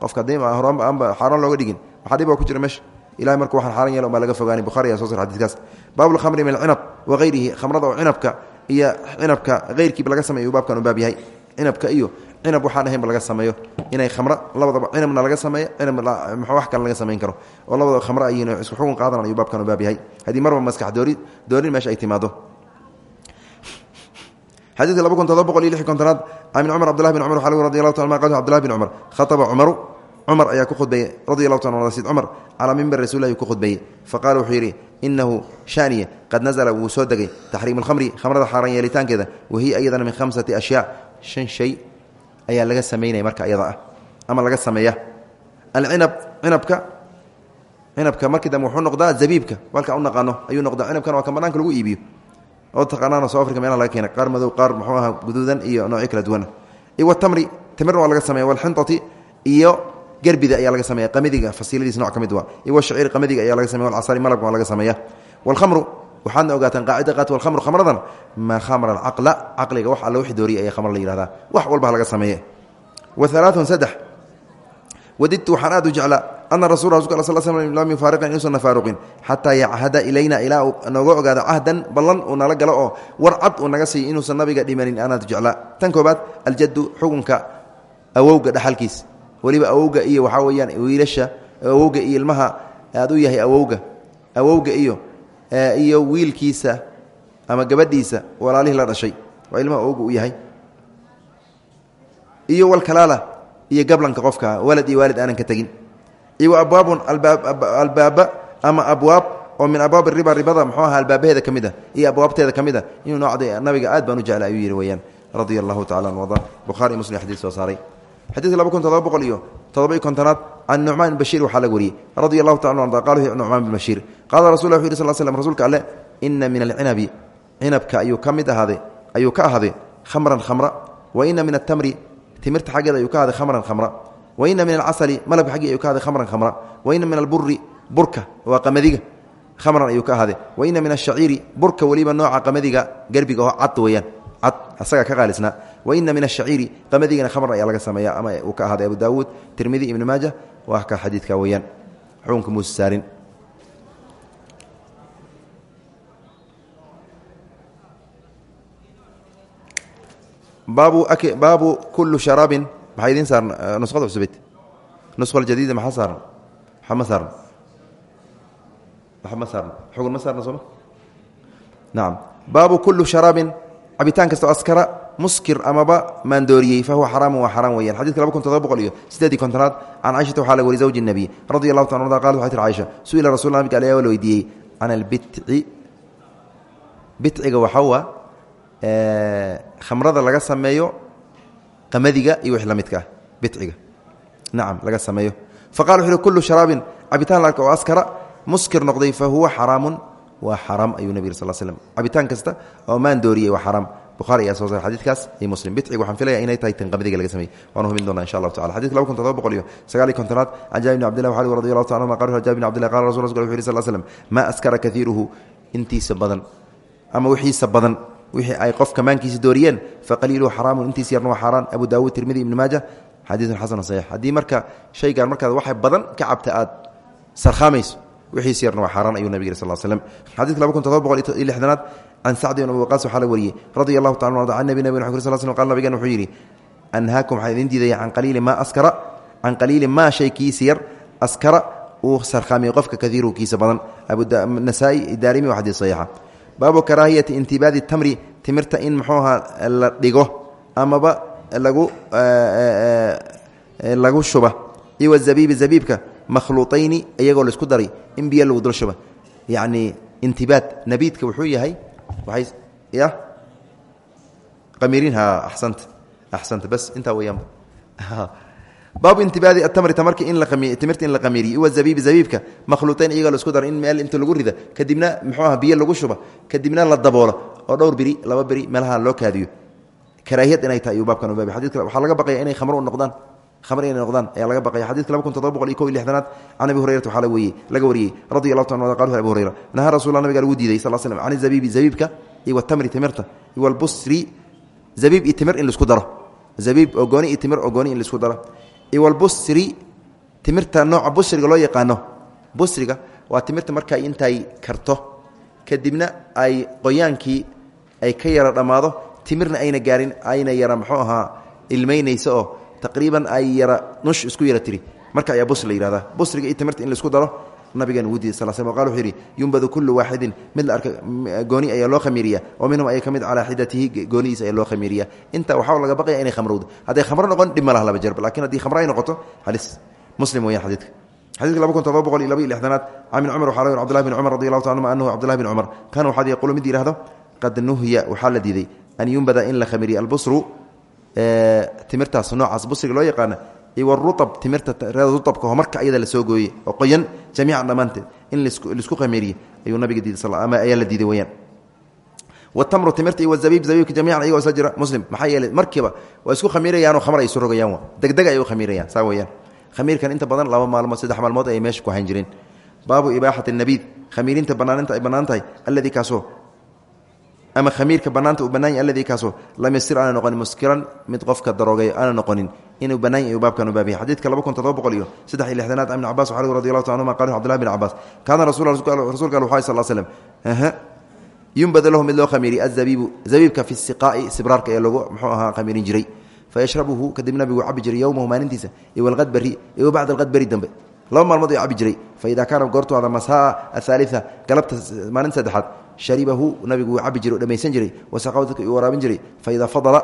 qofka aba xaaraan looga dhigin waxaa dhib ku jira meesha. Ilahay marka waxaan xaaran yeelo baa laga fogaani. Bukhari ayaa soo sar xadidkaas baabu lkhamri min alcinab wagayrihi khamrada oo cinabka iyo cinabka hayrkiiba laga sameeyo baabkan baab yahay. Cinabka iyo cinab waxaan ahaynba laga sameeyo. Inay khamro labadaba cinabna laga sameeyo cinab wax kale laga samayn karo. Oo labadaba khamro ayihin isku xukun qaadan baabkan baab yahay. Haddii marba maskax doori doorin meesha ay timaado xadiidka laba kun todoba boqol iyo lix kontonaad ibn cumar abdulahi bin cumar waxaa lgu radi allahu ta qal abdullahi bin cumar khataba cumaru cumar ayaa ku khudbeeyey radi allahu ta sid cumar calaa mimbar ayuu ku khudbeeyey faqala wuxuu yidhi inahu shaniya qad nazla wuu soo degay taxriimu lkhamri khamrada xaaraan yeelitaankeeda wahiya iyadana min khamsati ashyaa. Shan shay ayaa laga samaynaya marka iyada ah ama laga sameeya. Alcinab cinabka cinabka markii dambe wuxuu noqdaa zabiibka walka u naqaano ayuu noqdaa cinabkana waa kan banaanka lagu iibiyo oo taqaanaana soo afrika meelaha laga keena qaar madow qaar muxuu aha guduudan iyo noocyo kala duwana iwatamri timirna waa laga sameeya walxintati iyo gerbida ayaa laga sameeya qamadiga fasiiladiis noc ka mid waa iwashaciir qamadiga ayaa laga sameya walcasari malabka waa laga sameeya walkhamru waxaadna ogaataan qaacida qaat walkhamru khamradan maa khamra alcaqla caqliga wax alla wixi dooriya ayaa khamr la yihahdaa wax walba ha laga sameeye wa alaaun saddex wadidtu waxaan aad u jeclaa ana rasul lam yufaariqan inuusan nafaaruqin xataa yachada ilayna ilaa uu nooga ogaado cahdan ballan uu nala galo oo war cad uu naga siiyo inuusan nabiga dhimanin anaad jeclaa tan koobaad aljaddu xukunka awowga dhaxalkiis weliba awowga iyo waxaa weeyaan wiilasha awowga iyo ilmaha aad u yahay awowga awowga iyo iyo wiilkiisa ama gabadhiisa walaalihii la dhashay waa ilmaha awowga u yahay iyo walkalaala iyo gablanka qofka walad iyo waalid aanan ka tegin iyo abwaabun albaaba ama abwaab oo min abwaab riba ribada muxuu aha albaabaheeda ka mid a iyo abwaabteeda ka mid a inuu noocday nabiga aad baan u jecla ayuu yihi weyaan radia allahu tacala an arda bukhari muslim xadiid soo saaray. Xadiidka laba kun todoba boqol iyo todoba iyo kontonaad can nucmaan bin bashiir waxaa laga wariyey. Radia allahu taala arda qala nucmaan bin bashiir. Qaala rasul wuxu yhi sal slm rsulka alle ina min alcinabi cinabka ayuu ka mid ahaaday ayuu ka ahaaday khamran khamra wa ina min atamri timirta xaggeeda ayuu ka ahaaday khamran khamra wa ina min alcasali malabka xaggii ayuu ka ahaaday khamran khamra. Wa ina min alburi burka waa qamadiga. Khamran ayuu ka ahaaday wa ina min ashaciiri burka weliba nooca qamadiga gerbiga oo cad weeyaan. Cad asaga ka qaalisnaa wa ina min ashaciiri qamadiyana khamran ayaa laga sameeya ama uu ka ahaaday abu daawuud tirmidi ibni maaja. Waa ka xadiidka weeyaan. Xukunka muuse saarin. Baabu kulu sharaabin maxaa idiin saaran nusqada cusubed nusqa jadiida maxaa saaran? Waxa ma saaran? Waxa ma saaran? Xugun ma saarna sooma nacam baabu kulu sharaabin cabitaan kastoo askara muskir amaba maandooriyey fahuwa xaraamu waa xaraam weyan xadidka laba kun todoba boqol iyo sideedii kontonaad can caishata waxaa laga wari zawji nebiy radi allahu ta arda qalat waxay tir caaisha su'ila rasul nabig ale waa la weydiiyey. Can albitci bitciga waxaa waa khamrada laga sameeyo qamadiga iyo wix la midka ah biciga nacam laga sameeyo. Faqala wuxu uhi kullu sharaabin cabitaan laarka oo askara muskir noqday fa huwa xaraamun waa xaraam ayuu nabig sal slm cabitaan kasta oo maan dooriyey waa xaraam. Buhari ayaa soo saaray xadidkaas iyo muslim. Biciga waxaan filaya inay tahay tan qamadiga laga sameeyey. Waanu hubin doonaa insha allahu tacala xadidka laba kun todoba boqol iyo sagaal iyo kontonaad can jaabir bn abdillah waxaa radi allahu ta anhuma qala jaabir bn abdillah qala rasul rasul wuxu yhi sal slm maa askara kaiiruhu intiisa badan ama wixiisa badan wixii ay qofka maankiisa dooriyeen faqaliiluhu xaraamun intiis yarna waa xaaraan. Abu daawuud tirmidi ibni maaja xadiidun xasanu saxiix. Haddii marka shaygaan markaad waxay badan ka cabta aad sarkhaamayso wixiis yarna waa xaaraan ayuu nabig sal slm xadidka laba kun todoba boqol iyo lixdanaad can sacdi bin abi waqaas waxaa la wariyey radia allahu taala arda can nabi nabig uri sal slm qal nabigan wuxuu yidhi anhaakum waxaan idin diidaya can qaliili maa askara? Can qaliili maa shay kiisa yar askara? Uu sarkhaamiyo qofka kaiiruhu kiisa badan. Abunasaa-i daarimi waa xadiis saxiixa baabu karaahiyati intibaadi tamri timirta in muxuu ahaa la dhigo amaba lagu lagu shuba. Iyo wazabiibi zabiibka makhluuطayni iyagoo la isku daray in biyo lagu dul shuba. Yacni intibaad nabiidka wuxuu yahay waay ya? Qamirinha axsanta axsanta bas intaa weeyaanba baabu intibaadi atamri tamarki in timirta in la qamiiriyo. Wazabiibi zabiibka makhluuqayn iyagoo la isku daro in meel inta lagu rida. Kadibna muxuu aha biyo lagu shuba. Kadibna la daboolo. Oo dhowr beri laba beri meelaha loo kaadiyo. Karaahiyad inay tahay ayuu baabkan ubaabi xadidka waxaa laga baqaya inay khamro u noqdaan. Khamr inay noqdaan ayaa laga baqaya. Xadidka laba kun toddoba boqol iyo kow iyo lixdanaad can abi hurayrata waxaa weye laga wariyey. Radi allahu ta an qal abu hurayra nahaa rasulula nabiga lagu diiday sal slm can zabiibi zabiibka iyo watamri timirta iyo walbusri zabiib iyo timir in la isku daro. Zabiib oo gooni iyo timir oo gooni in la isku daro iyo walbusri timirta nooca busriga loo yaqaano. Busriga waa timirta markay intay karto. Kadibna ay qoyaankii ay ka yara dhammaado timirna ayna gaarin ayna yara muxuu ahaa ilmaynaysa oo taqriiban ay yara nush isku yara tiri marka ayaa bus la yihahdaa busriga iyo timirta in la isku daro nabigan ugu diiday sal sl qal wuxuu yidhi yumbadu kullu waaxidin. Mid la arka gooni ayaa loo khamiiriya oo minhum ay ka mid calaa xidatihi goonihiisa ayaa loo khamiiriya inta waxaa laga baqaya inay khamrowdo hadday khamro noqon dhib ma laha laba jerb laakiin haddii khamro ay noqoto halis. Muslim weeyaan xadiidka. Xadidka laba kun todoba boqol iyo laba iyo lixdanaad can bin cumar waxaa laga cbdullahi bin cumar radi allahu ta anuma anahu cbdullahi bin cumar kaana waxaad yaquulu mid yihahdo qad nuhiya waxaa la diiday an yumbada in la khamiriya albusru. Timirtaas noocaas busriga loo yaqaana iwaruab timirta ruabka oo marka ayada la soo gooyey oo qoyan jamiican dhammaanteed in la isku khamiiriye ayuu nabiga diiday ama ayaa la diiday weyaan watamru timirta iyo wazabiib zabiibka jamiican ayagoo isla jira muslim. Maxaa yeeley markiiba waa isku khamiirayaanoo khamr ay isu rogayaan degdeg ay u khamiirayaan saa weyaan khamiirkan inta badan laba maalmood saddex maalmood ayay meesha ku hayn jireen baabu ibaaxati nabiid khamiirinta banaaninta ay bannaan tahay alladii ama khamiirka banaanta uu bannaan yahy alladii kaasoo lam yasir aana noqonin muskiran mid qofka daroogeeyo aana noqonin inuu bannaan yahy baabkan u baabiyay xadiidka laba kun todoba boqol iyo saddex iyo lixdanaad ibn cabas waxaa lgu radi allahu ta anhuma qala cbdullahi bin cabbaas kaana rasuulka al wuxu sal slm yumbadu lahu mid loo khamiiriy azabiibu zabiibka fi siqaa'i sibraarka ee lagu muxuu ahaa khamiirin jiray. Fayashrabuhu kadib nabigu cabi jiray yowmahu maalintiisa iyo walqadbari iyo bacda alqadbari dambe. Laba maalmood ayuu cabi jiray. Faida kaana goortuada masaa ahaalia galabta maalinta saddexaad sharibahu nabigu wuu cabi jiray o dhamaysan jiray wasaqahu dadka uu waraabin jiray faida fadala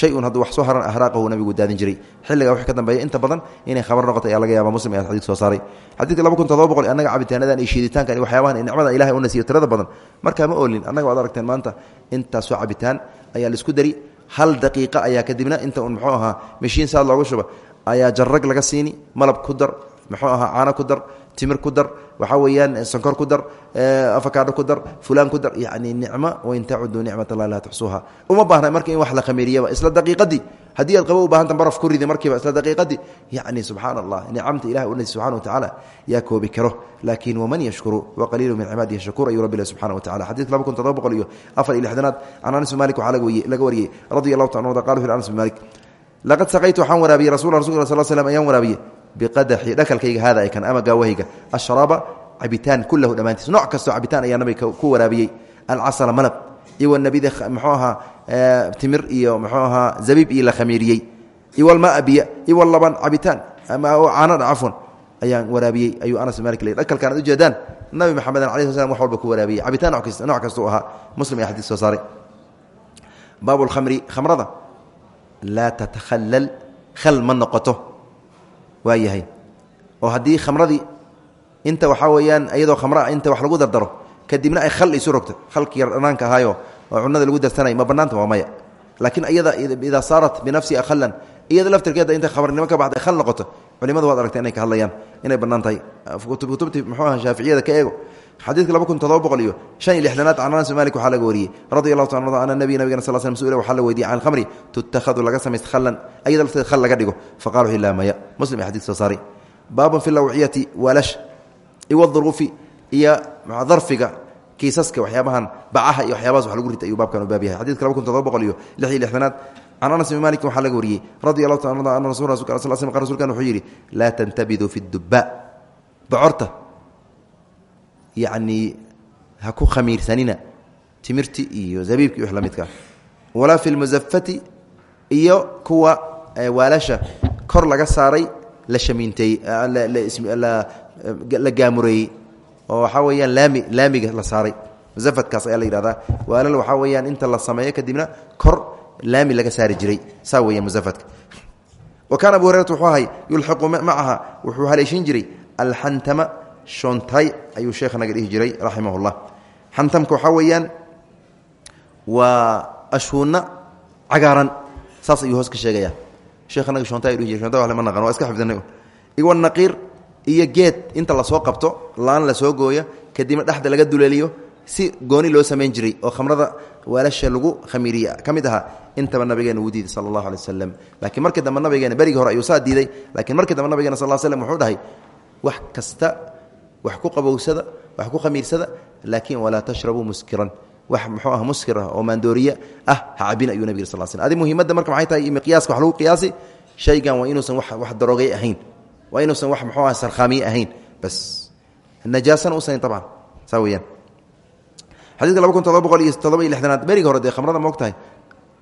shayun hadduu wax soo haran ahraaqahu nabigu daadin jiray. Xilligaa wix ka dambeeya inta badan inay khabar noqoto ayaa laga yaaba muslim ayaa xadidka soo saaray. Xadiidka laba kun todoba boqol annaga cabitaanadan iyo shiiditaankan iyo waxyaabahan nicmada ilahay u nasiyo tirada badan markaa ma oolin annaga waad aragteen maanta intaasoo cabitaan ayaa la isku dari hal daqiiqa ayaa kadibna inta un muxuu ahaa mashiin saad loogu shuba ayaa jarrag laga siini malab ku dar muxuu ahaa caano ku dar timir ku dar waxaa weeyaan sonkor ku dar afakaadho ku dar fulaan ku dar yacni nicmo wain tacuduu nicmat allahi laa tuxsuuha. Uma baahna marka wax la khamiiriyaba isla daqiiqadii. Haddii aad qabo u baraf ku ridi markiiba isla daqiiqadii yacni subxaana allah nicamta ilahi unasi wa tacaala yaa koobi karo. Laakin waman yashkuru waqaliilu min cibaadihi shakuur ayuu rabbi subxana wa tacala xadidka laba kun todoba boqol iyo afar iyo lixdanaad can anas bin laga wariyey radi allahu ta anhu qala anas malik laqad saqaytu waxaan waraabiyey rasul rasul sal slam ayaan waraabiyey biqadaxi dhakalkayga haada kan ama gaawahayga ashraaba cabitaan kulahu dhammaantiis. Nooc kastoo cabitaan ayaa nabiga ku waraabiyey. Alcasala malab iyo wanabida muxuu ahaa timir iyo muxuu ahaa zabiib iyo la khamiiriyey iwalmaa biya iwalaban cabitaan ama caanadha cafwan ayaan waraabiyey ayuu anas malik le dhakalkan ad ujeedaan nabi maxameden ala sl slam wax walba ku waraabiyey. Cabitaan nooc kasta u ahaa. Muslim ayaa xadis soo saaray. Baabu lkhamri khamrada. Laa tatakhalal khal ma noqoto waa yahay oo haddii khamradii inta waxaa weeyaan iyadoo khamraa inta wax lagu dardaro kadibna ay khal isu rogto. Khalkii dhanaanka ahaayo oo cunada lagu darsanay ma banaanta waa maya. Laakiin iyada idaa saarat binafsiha khalan iyada laftirkeeda intay khamrnimo ka baxda ay khal noqoto culimadu waad aragtay inay ka hadlayaan inay bannaan tahay. Kutubtii muxuu aha shaaficiyada ka eego xadiidka laba kun todoba boqol iyo shan iyo lixdanaad can anas malik waxaa laga wariyey radi allahu ta ana nabiy nabigana sal sl msul waxaa la weydiye can alkhamri tutakhadu laga samaysta khalan ayada lafteed khal laga dhigo. Faqala wuxu laa maya muslim ee xadis soo saaray. Baabun fi lawciyati waalash iwaduruufi iyo darfiga kiisaska waxyaabahan bacaha iyo waxyaabahaas wax lagu rita ayuu baabkan u baab yahay. Xadidka laba kun todoba boqol iyo lix iyo lixdanaad can anas bin malik waxaa laga wariyey radi allahu ta ana rasul sal sl rsulkan wuxuu yidhi laa tantabidu fi duba bocorta yacnii ha ku khamiirsanina timirti iyo zabiibki wix la midka. Walaa fi lmusafati iyo kuwa waalasha kor laga saaray la shamiinteeyey la gaamureeyey. Oo waxaa weeyaan laami laamiga la saaray. Musafatkaas ayaa la yidhahdaa. Waalal waxaa weeyaan inta la sameeyo kadibna kor laami laga saari jiray. Saa weeyaan musafatka wa kaana abu hurayrata wuxuu ahay yulxiqu macaha wuxuu haleeshin jiray alxantama shoontay ayuu sheekha naga dhihi jiray raximah اllah xantamka waxaa weeyaan waa ashuunna saas ayuu hoos ka sheegaya sheekh anaga shoonta ayuu jiray shoonta wax lama naqan waa iska xifdinay iwa naqiir iyo geed inta la soo qabto laan la soo gooya kadibna dhexda laga duleeliyo si gooni loo samayn jiray oo khamrada waalasha lagu khamiiriye ka intaba nabigeena wuu diiday sala allahu laakiin markii dambe nabigeena berigii hore ayuu saa laakiin markii dambe nabigeena sal l slm wuxuu dhahay wax kasta wax ku qabowsada wax ku khamiirsada laakiin walaa tashrabuu muskiran. Wax muxuu ah muskir ah oo maandooriye ah ha cabin ayuu nabig sal sl adi muhiimadda marka maxay tahay miqyaaska wax lagu qiyaasi? Shaygan waa inuusan wax daroogay ahayn. Waa inuusan wax muxuu ah sarkhaamiye ahayn. Bas najaasana usayn tabcan saa weyaan xadidka laba kun todoba boqol iyo todoba iyo lixdanaad beriga hore dee khamrada moog tahay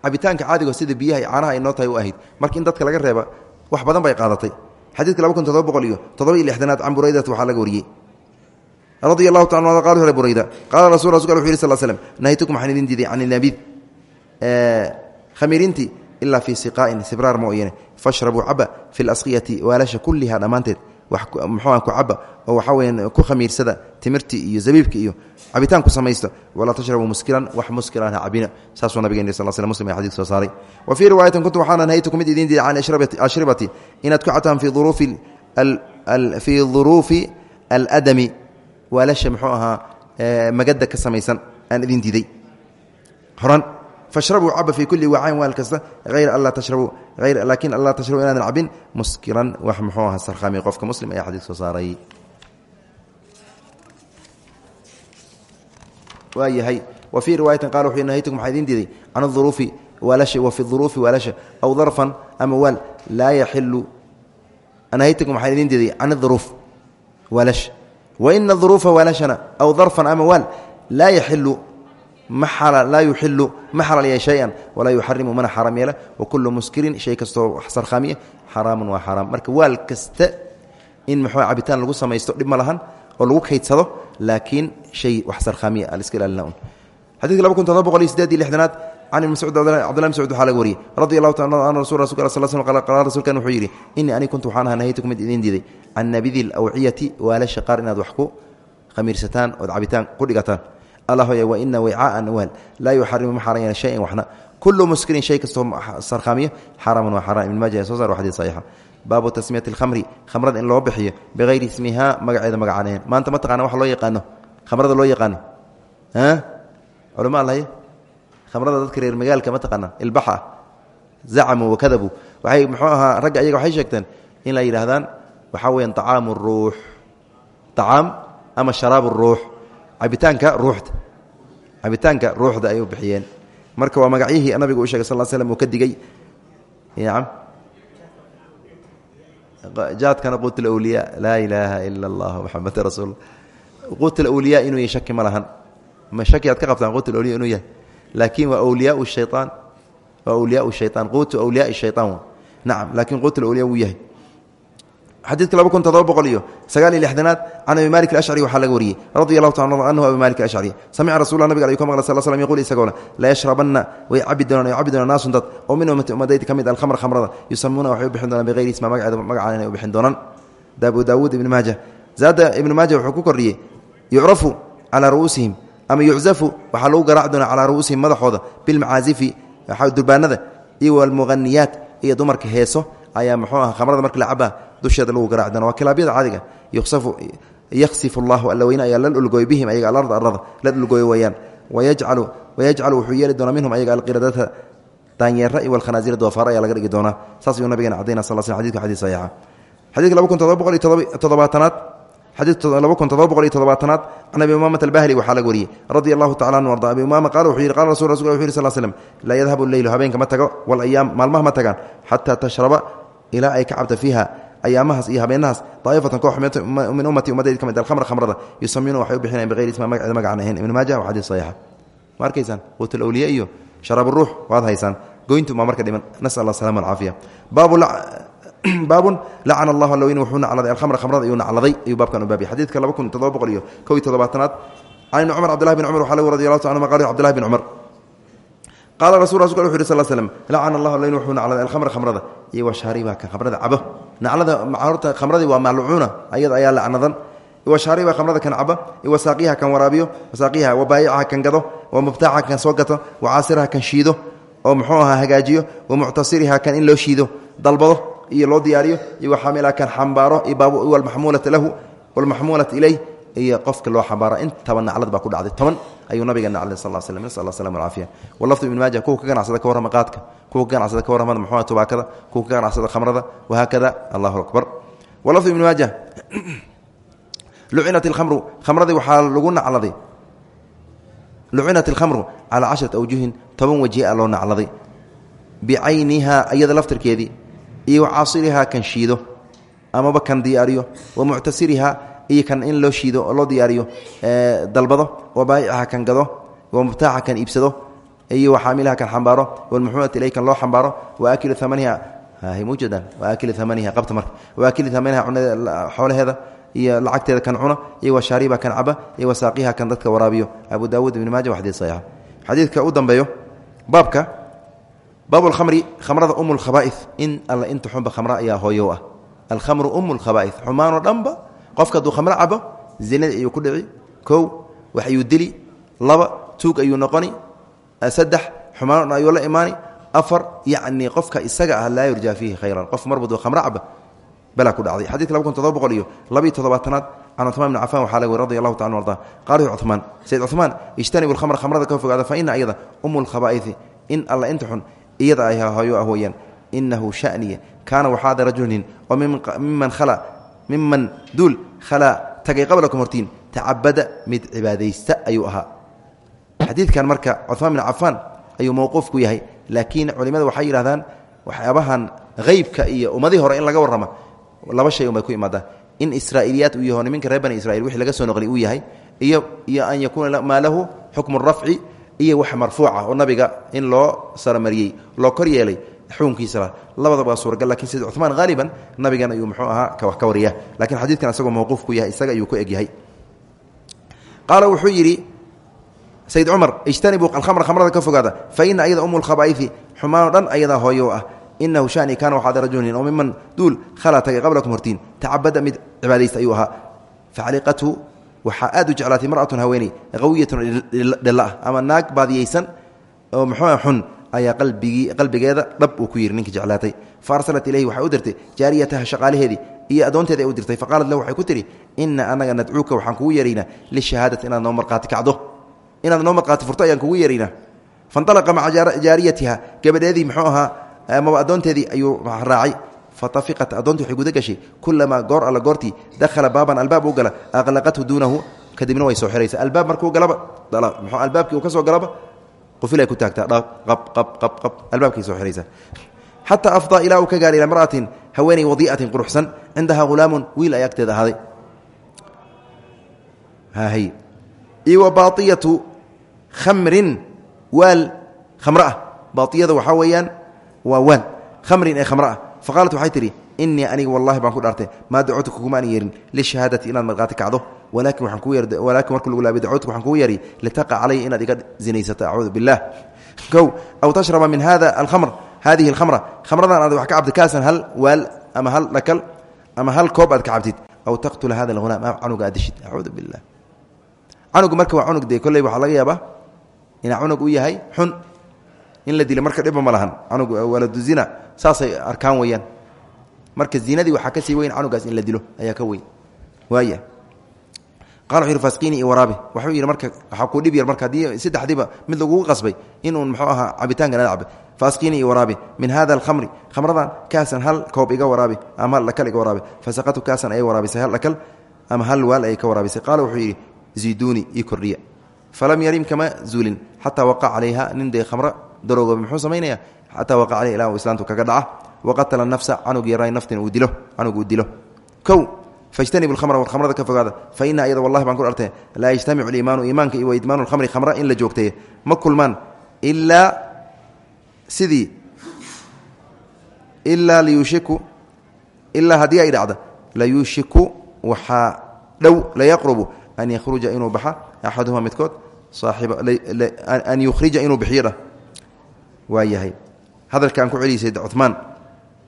cabitaanka caadigo sida biyaha caanaha ay noo tahay u ahayd. Marka in dadka laga reeba wax badan bay qaadatay. Xadiidka laba kun todoba boqol iyo todoba iyo lixdanaad can buraydat waxaa laga wariyey radia allahu taala qal wuxu burayda qaala rasul wuxu yiri sal slm nahaytukum waxaan idin diiday can inabiid khamiirintii ilaa fii siqaa'in sibraar mooyane fashrabuu caba fi lasqiyati waalasha kulliha dhammaanteed muxuuha ku caba oo waxaa weyaan ku khamiirsada timirtii iyo zabiibka iyo cabitaan ku samaysta walaa tashrabuu muskiran wax muskiran ha cabina. Saasuu nabigeen sal sl muslim xadis soo saaray. Wa fii riwaayatin kuntu waxaana nahaytukum mid idin diiday can ashribati inaad ku cataan fii duruufi aladami waalasha muxuu ahaa magada ka samaysan aan idin diiday. Horan fashrabuu caba fii kulli wacayn waal kasta hayr anlaa tashrabuu laakin anlaa tashrabuu inaadan cabin muskiran wax muxuu aha sarkhaami qofka muslim ayaa xadiis soo saaray. Waa yahay wa fii riwaayatin qala wuxuu nahaytukum waxaa idin diiday can aduruufi waalasha wa fi duruufi waalasha aw darfan ama waal laa yaxilu nahaytukum waxaa idin diiday can aduruuf waalasha waina duruufa waalashana aw darfan ama waal laa yaxilu laa yuxilu ma xalaalya shayan walaa yuxarimu mana xaaraam yeela wakulu muskirin shay kastoo sarkhaamiya xaraamun waa xaraam. Marka waal kasta in muxuu cabitaan lagu samaysto dhib ma lahan oo lagu kaydsado laakiin shay wax sarkhaamiya aliska ilaalina un. Xadidka laba kun todoba boqol iyo sideed iyo lixdanaad can ibn mascuud cabdullah mascuud waxaa laga wariyey radi allahu taala an rasul rasulka sal sl qaala rasuulkan wuxuu yidhi innii ani kuntu waxaan ahaa nahaytukum mid idiin diiday. Can nabidi lawciyati waalasha qaar inaad wax ku khamiirsataan ood cabitaan ku dhigataan. Allah y waina wicaaan waal laa yuxarimu ma xaran yeela shayan waxna. Kullu muskirin shay kastoo sarkhaamiya xaraman waa xaram ibn maaja soo sar wa xadis saxiixa. Baabu tasmiyati alkhamri khamrada in loo bixiyo bihayri ismihaa magaceeda magacaaneen maanta ma taqana wax loo yaqaano? Khamrada loo yaqaano? Culama allahy khamrada dadka reer magaalka ma taqaana ilbaxa ah zacamuu wakadabuu waxay muxuu ahaa ragga ayaga waxay sheegteen in la yidhaahdaan waxaa weeyaan acaamu ruux. Acaam ama sharaabu ruux. Cabitaanka ruuxda. Cabitaanka ruuxda ay u bixiyeen. Marka waa magacyihii nabigu u shegay sal slm uu ka nacam jaadkana quut lawliyaa laa ilaaha ila allah maxameda rasuul. Quut lawliyaa inuu yahy shaki ma lahan. Ma shaki aad ka qabtaan quut lawliya inuu yahay laakin waa wliyaa shayaan waa wliyaa shayaan quutu wliyaa shayaan nacam laakiin quut lawliya wuu yahay xadiidka laba kun todoba boqol iyo sagaal iyo lixdanaad can abi malik ashcri waxaa laga wariyey radi allahu taala anhu abi malik ashcri samica rasulula nabig ayuu ka maqlay sal slm yqul isagoona la yashrabanna way cabi doonaan cabi doonaan naasun dad oo min ummati ummadayda ka mid alkhamr khamrada yusamuuna waxay u bixin doonaan bihayri isma magaceeda magacaan inay u bixin doonaan abu daawuud ibni maaja zaada ibnu maaja wuxuu ku kordhiyey yucrafu calaa ru'uusihim ama yuczafu waxaa lagu garaaci doonaa calaa ru'uusihim madaxooda bilmacaazifi durbaanada iyo walmughaniyaat iyo dumarka heeso ayaa muxuu aha khamrada marka la cabaa dusheeda lagu garaaci doona waa kilaabyada caadiga yaksifu allahu alla weyne ayaa la dhulgooy bihim ayaga alarda arada la dhulgooy weyaan wayajcalu wayajcalu wuxuu yeeli doonaa minhum ayaga alqiradata daanyeera iyo walkhanaasira doofaara ayaa laga dhigi doonaa. Saas ayuu nabigeena cadayna sal sl xadidka xadis saxiixa xadidka laba kun todoba boqol iyo xadiid laba kun todoba boqol iyo toddobaatanaad can abi umaamata albahli waxaa laga wariyey. Radia allahu tacala anhu arda. Abi umaama qaala wuxuu yidhi qala rasul rasul wuxu yiri sal slm laa yadhabu leylu habeenka ma tago walayaam maalmaha ma tagaan xataa tashraba ilaa ay ka cabta fiiha ayaamahaas iyo habeenahaas daa'ifatan koox min ummati ummadayda ka mid alkhamra khamrada yusamiuna waxay u bixinayan bihayri isma magaceeda magacaan ahayn. Ibnu maaja waa xadiis saxiixa. Ma arkaysaan? Quutul awliya iyo sharaab ruux waad haysaan. Goyntu maa marka dhiman. Nasal allah salama alcaafiya baabu baabun lacana allahu alloweyn wuxuu nacladay alkhamra khamrada ayuu nacladay ayuu baabkan u baabiyay xadiidka laba kun toddoba boqol iyo kow iyo toddobaatanaad. Can ibni cumar cabdillahi bin cumar waxaa lagu radi allahu ta anuma qala cabdillahi bin cumar. Qaala rasul rasulka wuxu yiri sal slm lacana allah alloweyn wuxuu nacladay alkhamra khamrada. Iyo washaariba kan khamrada cabo. Naclada horta khamradii waa malcuuna ayada ayaa lacnadan washaariba khamrada kan caba wasaaqiyaha kan waraabiyo. Wasaaqiyaha wabaayicaha kan gado. Wamubtaaca kan soo gato. Wacaasiraha kan shiido. Oo muxuu ahaa hagaajiyo. Wamuctasiriha kan in loo shiido. Dalbado iyo loo diyaariyo iyo waxaamila kan xambaaro wlmaxmuulata lahu wlmaxmuulata ilayh iyo qofka loo xambaaro. Intaba naclad baa ku dhacday. Toban ayuu nabiga naclay sal slam nasal slam alcaafiya walafdu ibn maaja kuwa ka ganacsada ka warrama qaadka kuwa ka ganacsada ka warrama muxua tubaakada kuwa ka ganacsada khamrada wahaakada allahu akbar. Walafdu ibn maaja lucinat alkhamru khamradii waxaa lagu nacladay. Lucinat alkhamru calaa cashrati awjuhin toban wajia loo nacladay. Bicaynihaa iyada laftirkeedii iyo wa caasirihaa kan shiido amaba kan diyaariyo wa muctasirihaa iyo kan in loo shiido oo loo diyaariyo dalbado wa baayicaha kan gado wa mubtaaca kan iibsado iyo wa xaamilaha kan xambaaro walmuxuumati ilay kan loo xambaaro wa akilu amaniha mujeedaan wa akilu amaniha qabta marka wa akilu amaniha cunada xoolaheeda iyo lacagteeda kan cuna iyo wa shaariba kan caba iyo wa saaqiha kan dadka waraabiyo. Abu daawuud ibni maaja wa xadiid saxiixa. Xadiidka u dambeeyo baabka baab alkhamri khamrada um lkhaba'ih in alla inta xunba khamra ayaa hooyow ah. Alkhamru um lkhaba'ih xumaanoo dhanba qofka hadduu khamro cabo zinada ayuu ku dhici kow wax ayuu dili laba tuug ayuu noqoni saddex xumaano dhan ayuu la imaani afar yacnii qofka isaga ah laa yurjaa fiihi khayran. Qof mar baduu khamro caba balaa ku dhacday. Xadidka laba kun todoba boqol iyo labiiyo toddobaatanaad can cumaan bn cafan waxaa laga weri radi allahu taala arda qaala cumaan sayd cumaan ijtanibu lkhamra khamrada ka fogaada fa ina ayada umu lkhabaa'ihi in alla inta xun iyada ay hooyo ah weeyaan. Inahu shaniya kaana waxaada rajulnin oo miman miman duul khalaa tagay qablakum hortiin tacabada mid cibaadaysta ayuu ahaa. Xadiidkan marka cumaan bin cafaan ayuu mowquuf ku yahay laakiin culimada waxay yidhahdaan waxyaabahan haybka iyo ummadii hore in laga warrama laba shay unbay ku imaadaan in israa'iiliyaat uu yaho niminka reer bani wixii laga soo noqliy uu yahay iyo iyo an yakuuna maa lahu xukmu rafci iyo wax marfuuca oo nabiga in loo saramariyey loo kor yeelay xukunkiisa labadaba waa suuragal laakiin sida cumaan haaliban nabigan ayuu muxuu ahaa wax ka wariya. Lakiin xadiidkan isagoo mawquuf ku yahay isaga ayuu ku egyahay qaala wuxuu yidhi sayd cumar ijtanibuu alkhamra khamrada ka fogaada. Fa ina ayada umu lkhabaa'ifi xumaanoo dhan ayadaa hooyo ah. Inahu shani kaana waxaad rajulnin oo miman duul khalaa tagay qablakum hortiin. Tacabada mid cibaadaysta ayuu ahaa. Facaliqathu waxaa aad u jeclaatay mar'atun haweeney qawiyatun dhella ah ama naag baadiyeysan oo muxuu xun ayaa qalbigii qalbigeeda dhab uu ku yidhi ninka jeclaatay. Fa arsalat ilayhi waxay u dirtay jaariyataha shaqaalaheedii iyo addoonteeda ay u dirtay. Faqaalat lahu waxay ku tidhi ina anaga nadcuuka waxaan kugu yeeraynaa lishahaadati inaad noo marqaati kacdo. Inaad noo marqaati furto ayaan kugu yeeraynaa faintalaqa maca jaariyatiha gabadheedii muxuu ahaa amaba addoonteedii ayuu raacay fatafiqat addoontii waxay guda gashay kulamaa goor alla goortii dakhala baaban albaab u gala aqlaqathu duunahu kadibna way soo xihaysa albaab markuu galaba mxuu albaabkii uu ka soo galaba? Qufilay ku taagtaa dhaq qab qab qab qab albaabkay soo xihaysa xataa afdaa ilaa uu ka gaara ilaa mar'atin haweeney wadii'atin quruxsan cindahaa hulaamun wiil ay agteeda ahaaday. Hahay iyo wa baaiyatu khamrin waal khamro ah. Baaiyada waxaa weeyaan waa waal khamrin ee khamro ah faqaalat waxay tidhi inii aniga wallahi baan ku dhaartay maa dacuutuka kuma aan yeerin lishahaadati inaad marqaati kacdo walaakin walaakin marka lagu laabay dacuutuka waxaan kugu yeeray litaqa calaya inaad iga zinaysato acuudu billah kow aw tashraba min hada alkhamr hadihi alkhamra khamradan aad wax ka cabtid kaasan hal waal ama hal dhakal ama hal koob aad ka cabtid aw taqtula hada alghulaam ama canuga aad dishid acuudu billah canugu marka waa cunug dee kolley waxaa laga yaabaa inaa cunug u yahay xun in la dilo marka dhibba ma lahan canug waladu zina saasay arkaan weeyaan. Marka zinadii waxaa ka sii weyn canugaas in la dilo ayaa ka weyn. Waaya qala wuxu yidhi fasqiini iyo waraabi. Waxuu yidhi marka waxaa kuu dhib yar marka haddii saddexdiiba mid lagugu qasbay inuun muxuu ahaa cabitaanka nala cabay. Fasqiini iyo waraabi. Min hada alkhamri. Khamradan kaasan hal koob iga waraabi ama hal dhakal iga waraabi. Fasaqatu kaasan ayay waraabisay hal dhakal ama hal waal ayay ka waraabisay. Qaala wuxuu yidhi ziiduuni ii kordhiya. Falam yarim kama zuulin. Xataa waqac calayha nin dee khamro daroogoba muxuu samaynaya xataa waqac calayha ilaa uu islaamtu kaga dhaca waqatala nafsa canug yaray naftin uu dilo canug uu dilo. Kow fajtanibu lkhamra war khamrada ka fogaada fa ina ayada wallahi baan ku dharte laa yajtamicu liimaanu iimaanka iyo waidmaanu lkhamri khamra in la joogteeye ma kulmaan ilaa sidii ilaa liyushiku ilaa haddii ay dhacda layushiku waxaa dhow layaqrubu an yakhruja inuu baxa axaduhuma midkood an yukhrija inuu bixiyo dhah waa yahay hadalkaan ku celisay cumaan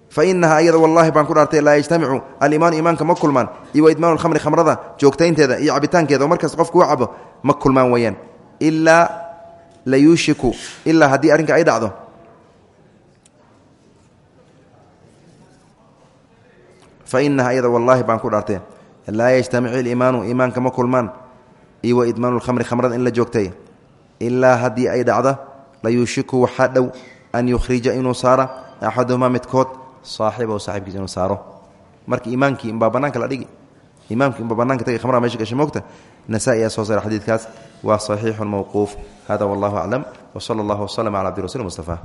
fa inahaa ayada wallaahi baan ku dhaartay laa yajtamicu alimaanu iimaanka ma kulmaan. Iyo wa idmaanu lkhamri khamrada joogtaynteeda iyo cabitaankeeda oo markaas qofku u cabo ma kulmaan weeyaan. Ilaa layushiku ilaa haddii arrinka ay dhacdo. Fa inaha iyada wallaahi baan ku dhaartee laa yajtamicu iliimaanu iimaanka ma kulmaan. Iyo wa idmaanu lkhamri khamrada in la joogtay. Ilaa haddii ay dhacda la yuushiku waxaa dhow an yukhrija inuu saara axaduhumaa midkood saaxibahu saaxibkiisa inuu saaro marka iimaankii inbaa banaanka la dhigi imaamkii inbaa banaanka tagi khamraa meesha gashay moogta nasaa-i aa soo saara xadiidkaas waa saxiixun mowquuf hada wallahu aclam wsala allahu waslama cala abdi rasul mustafa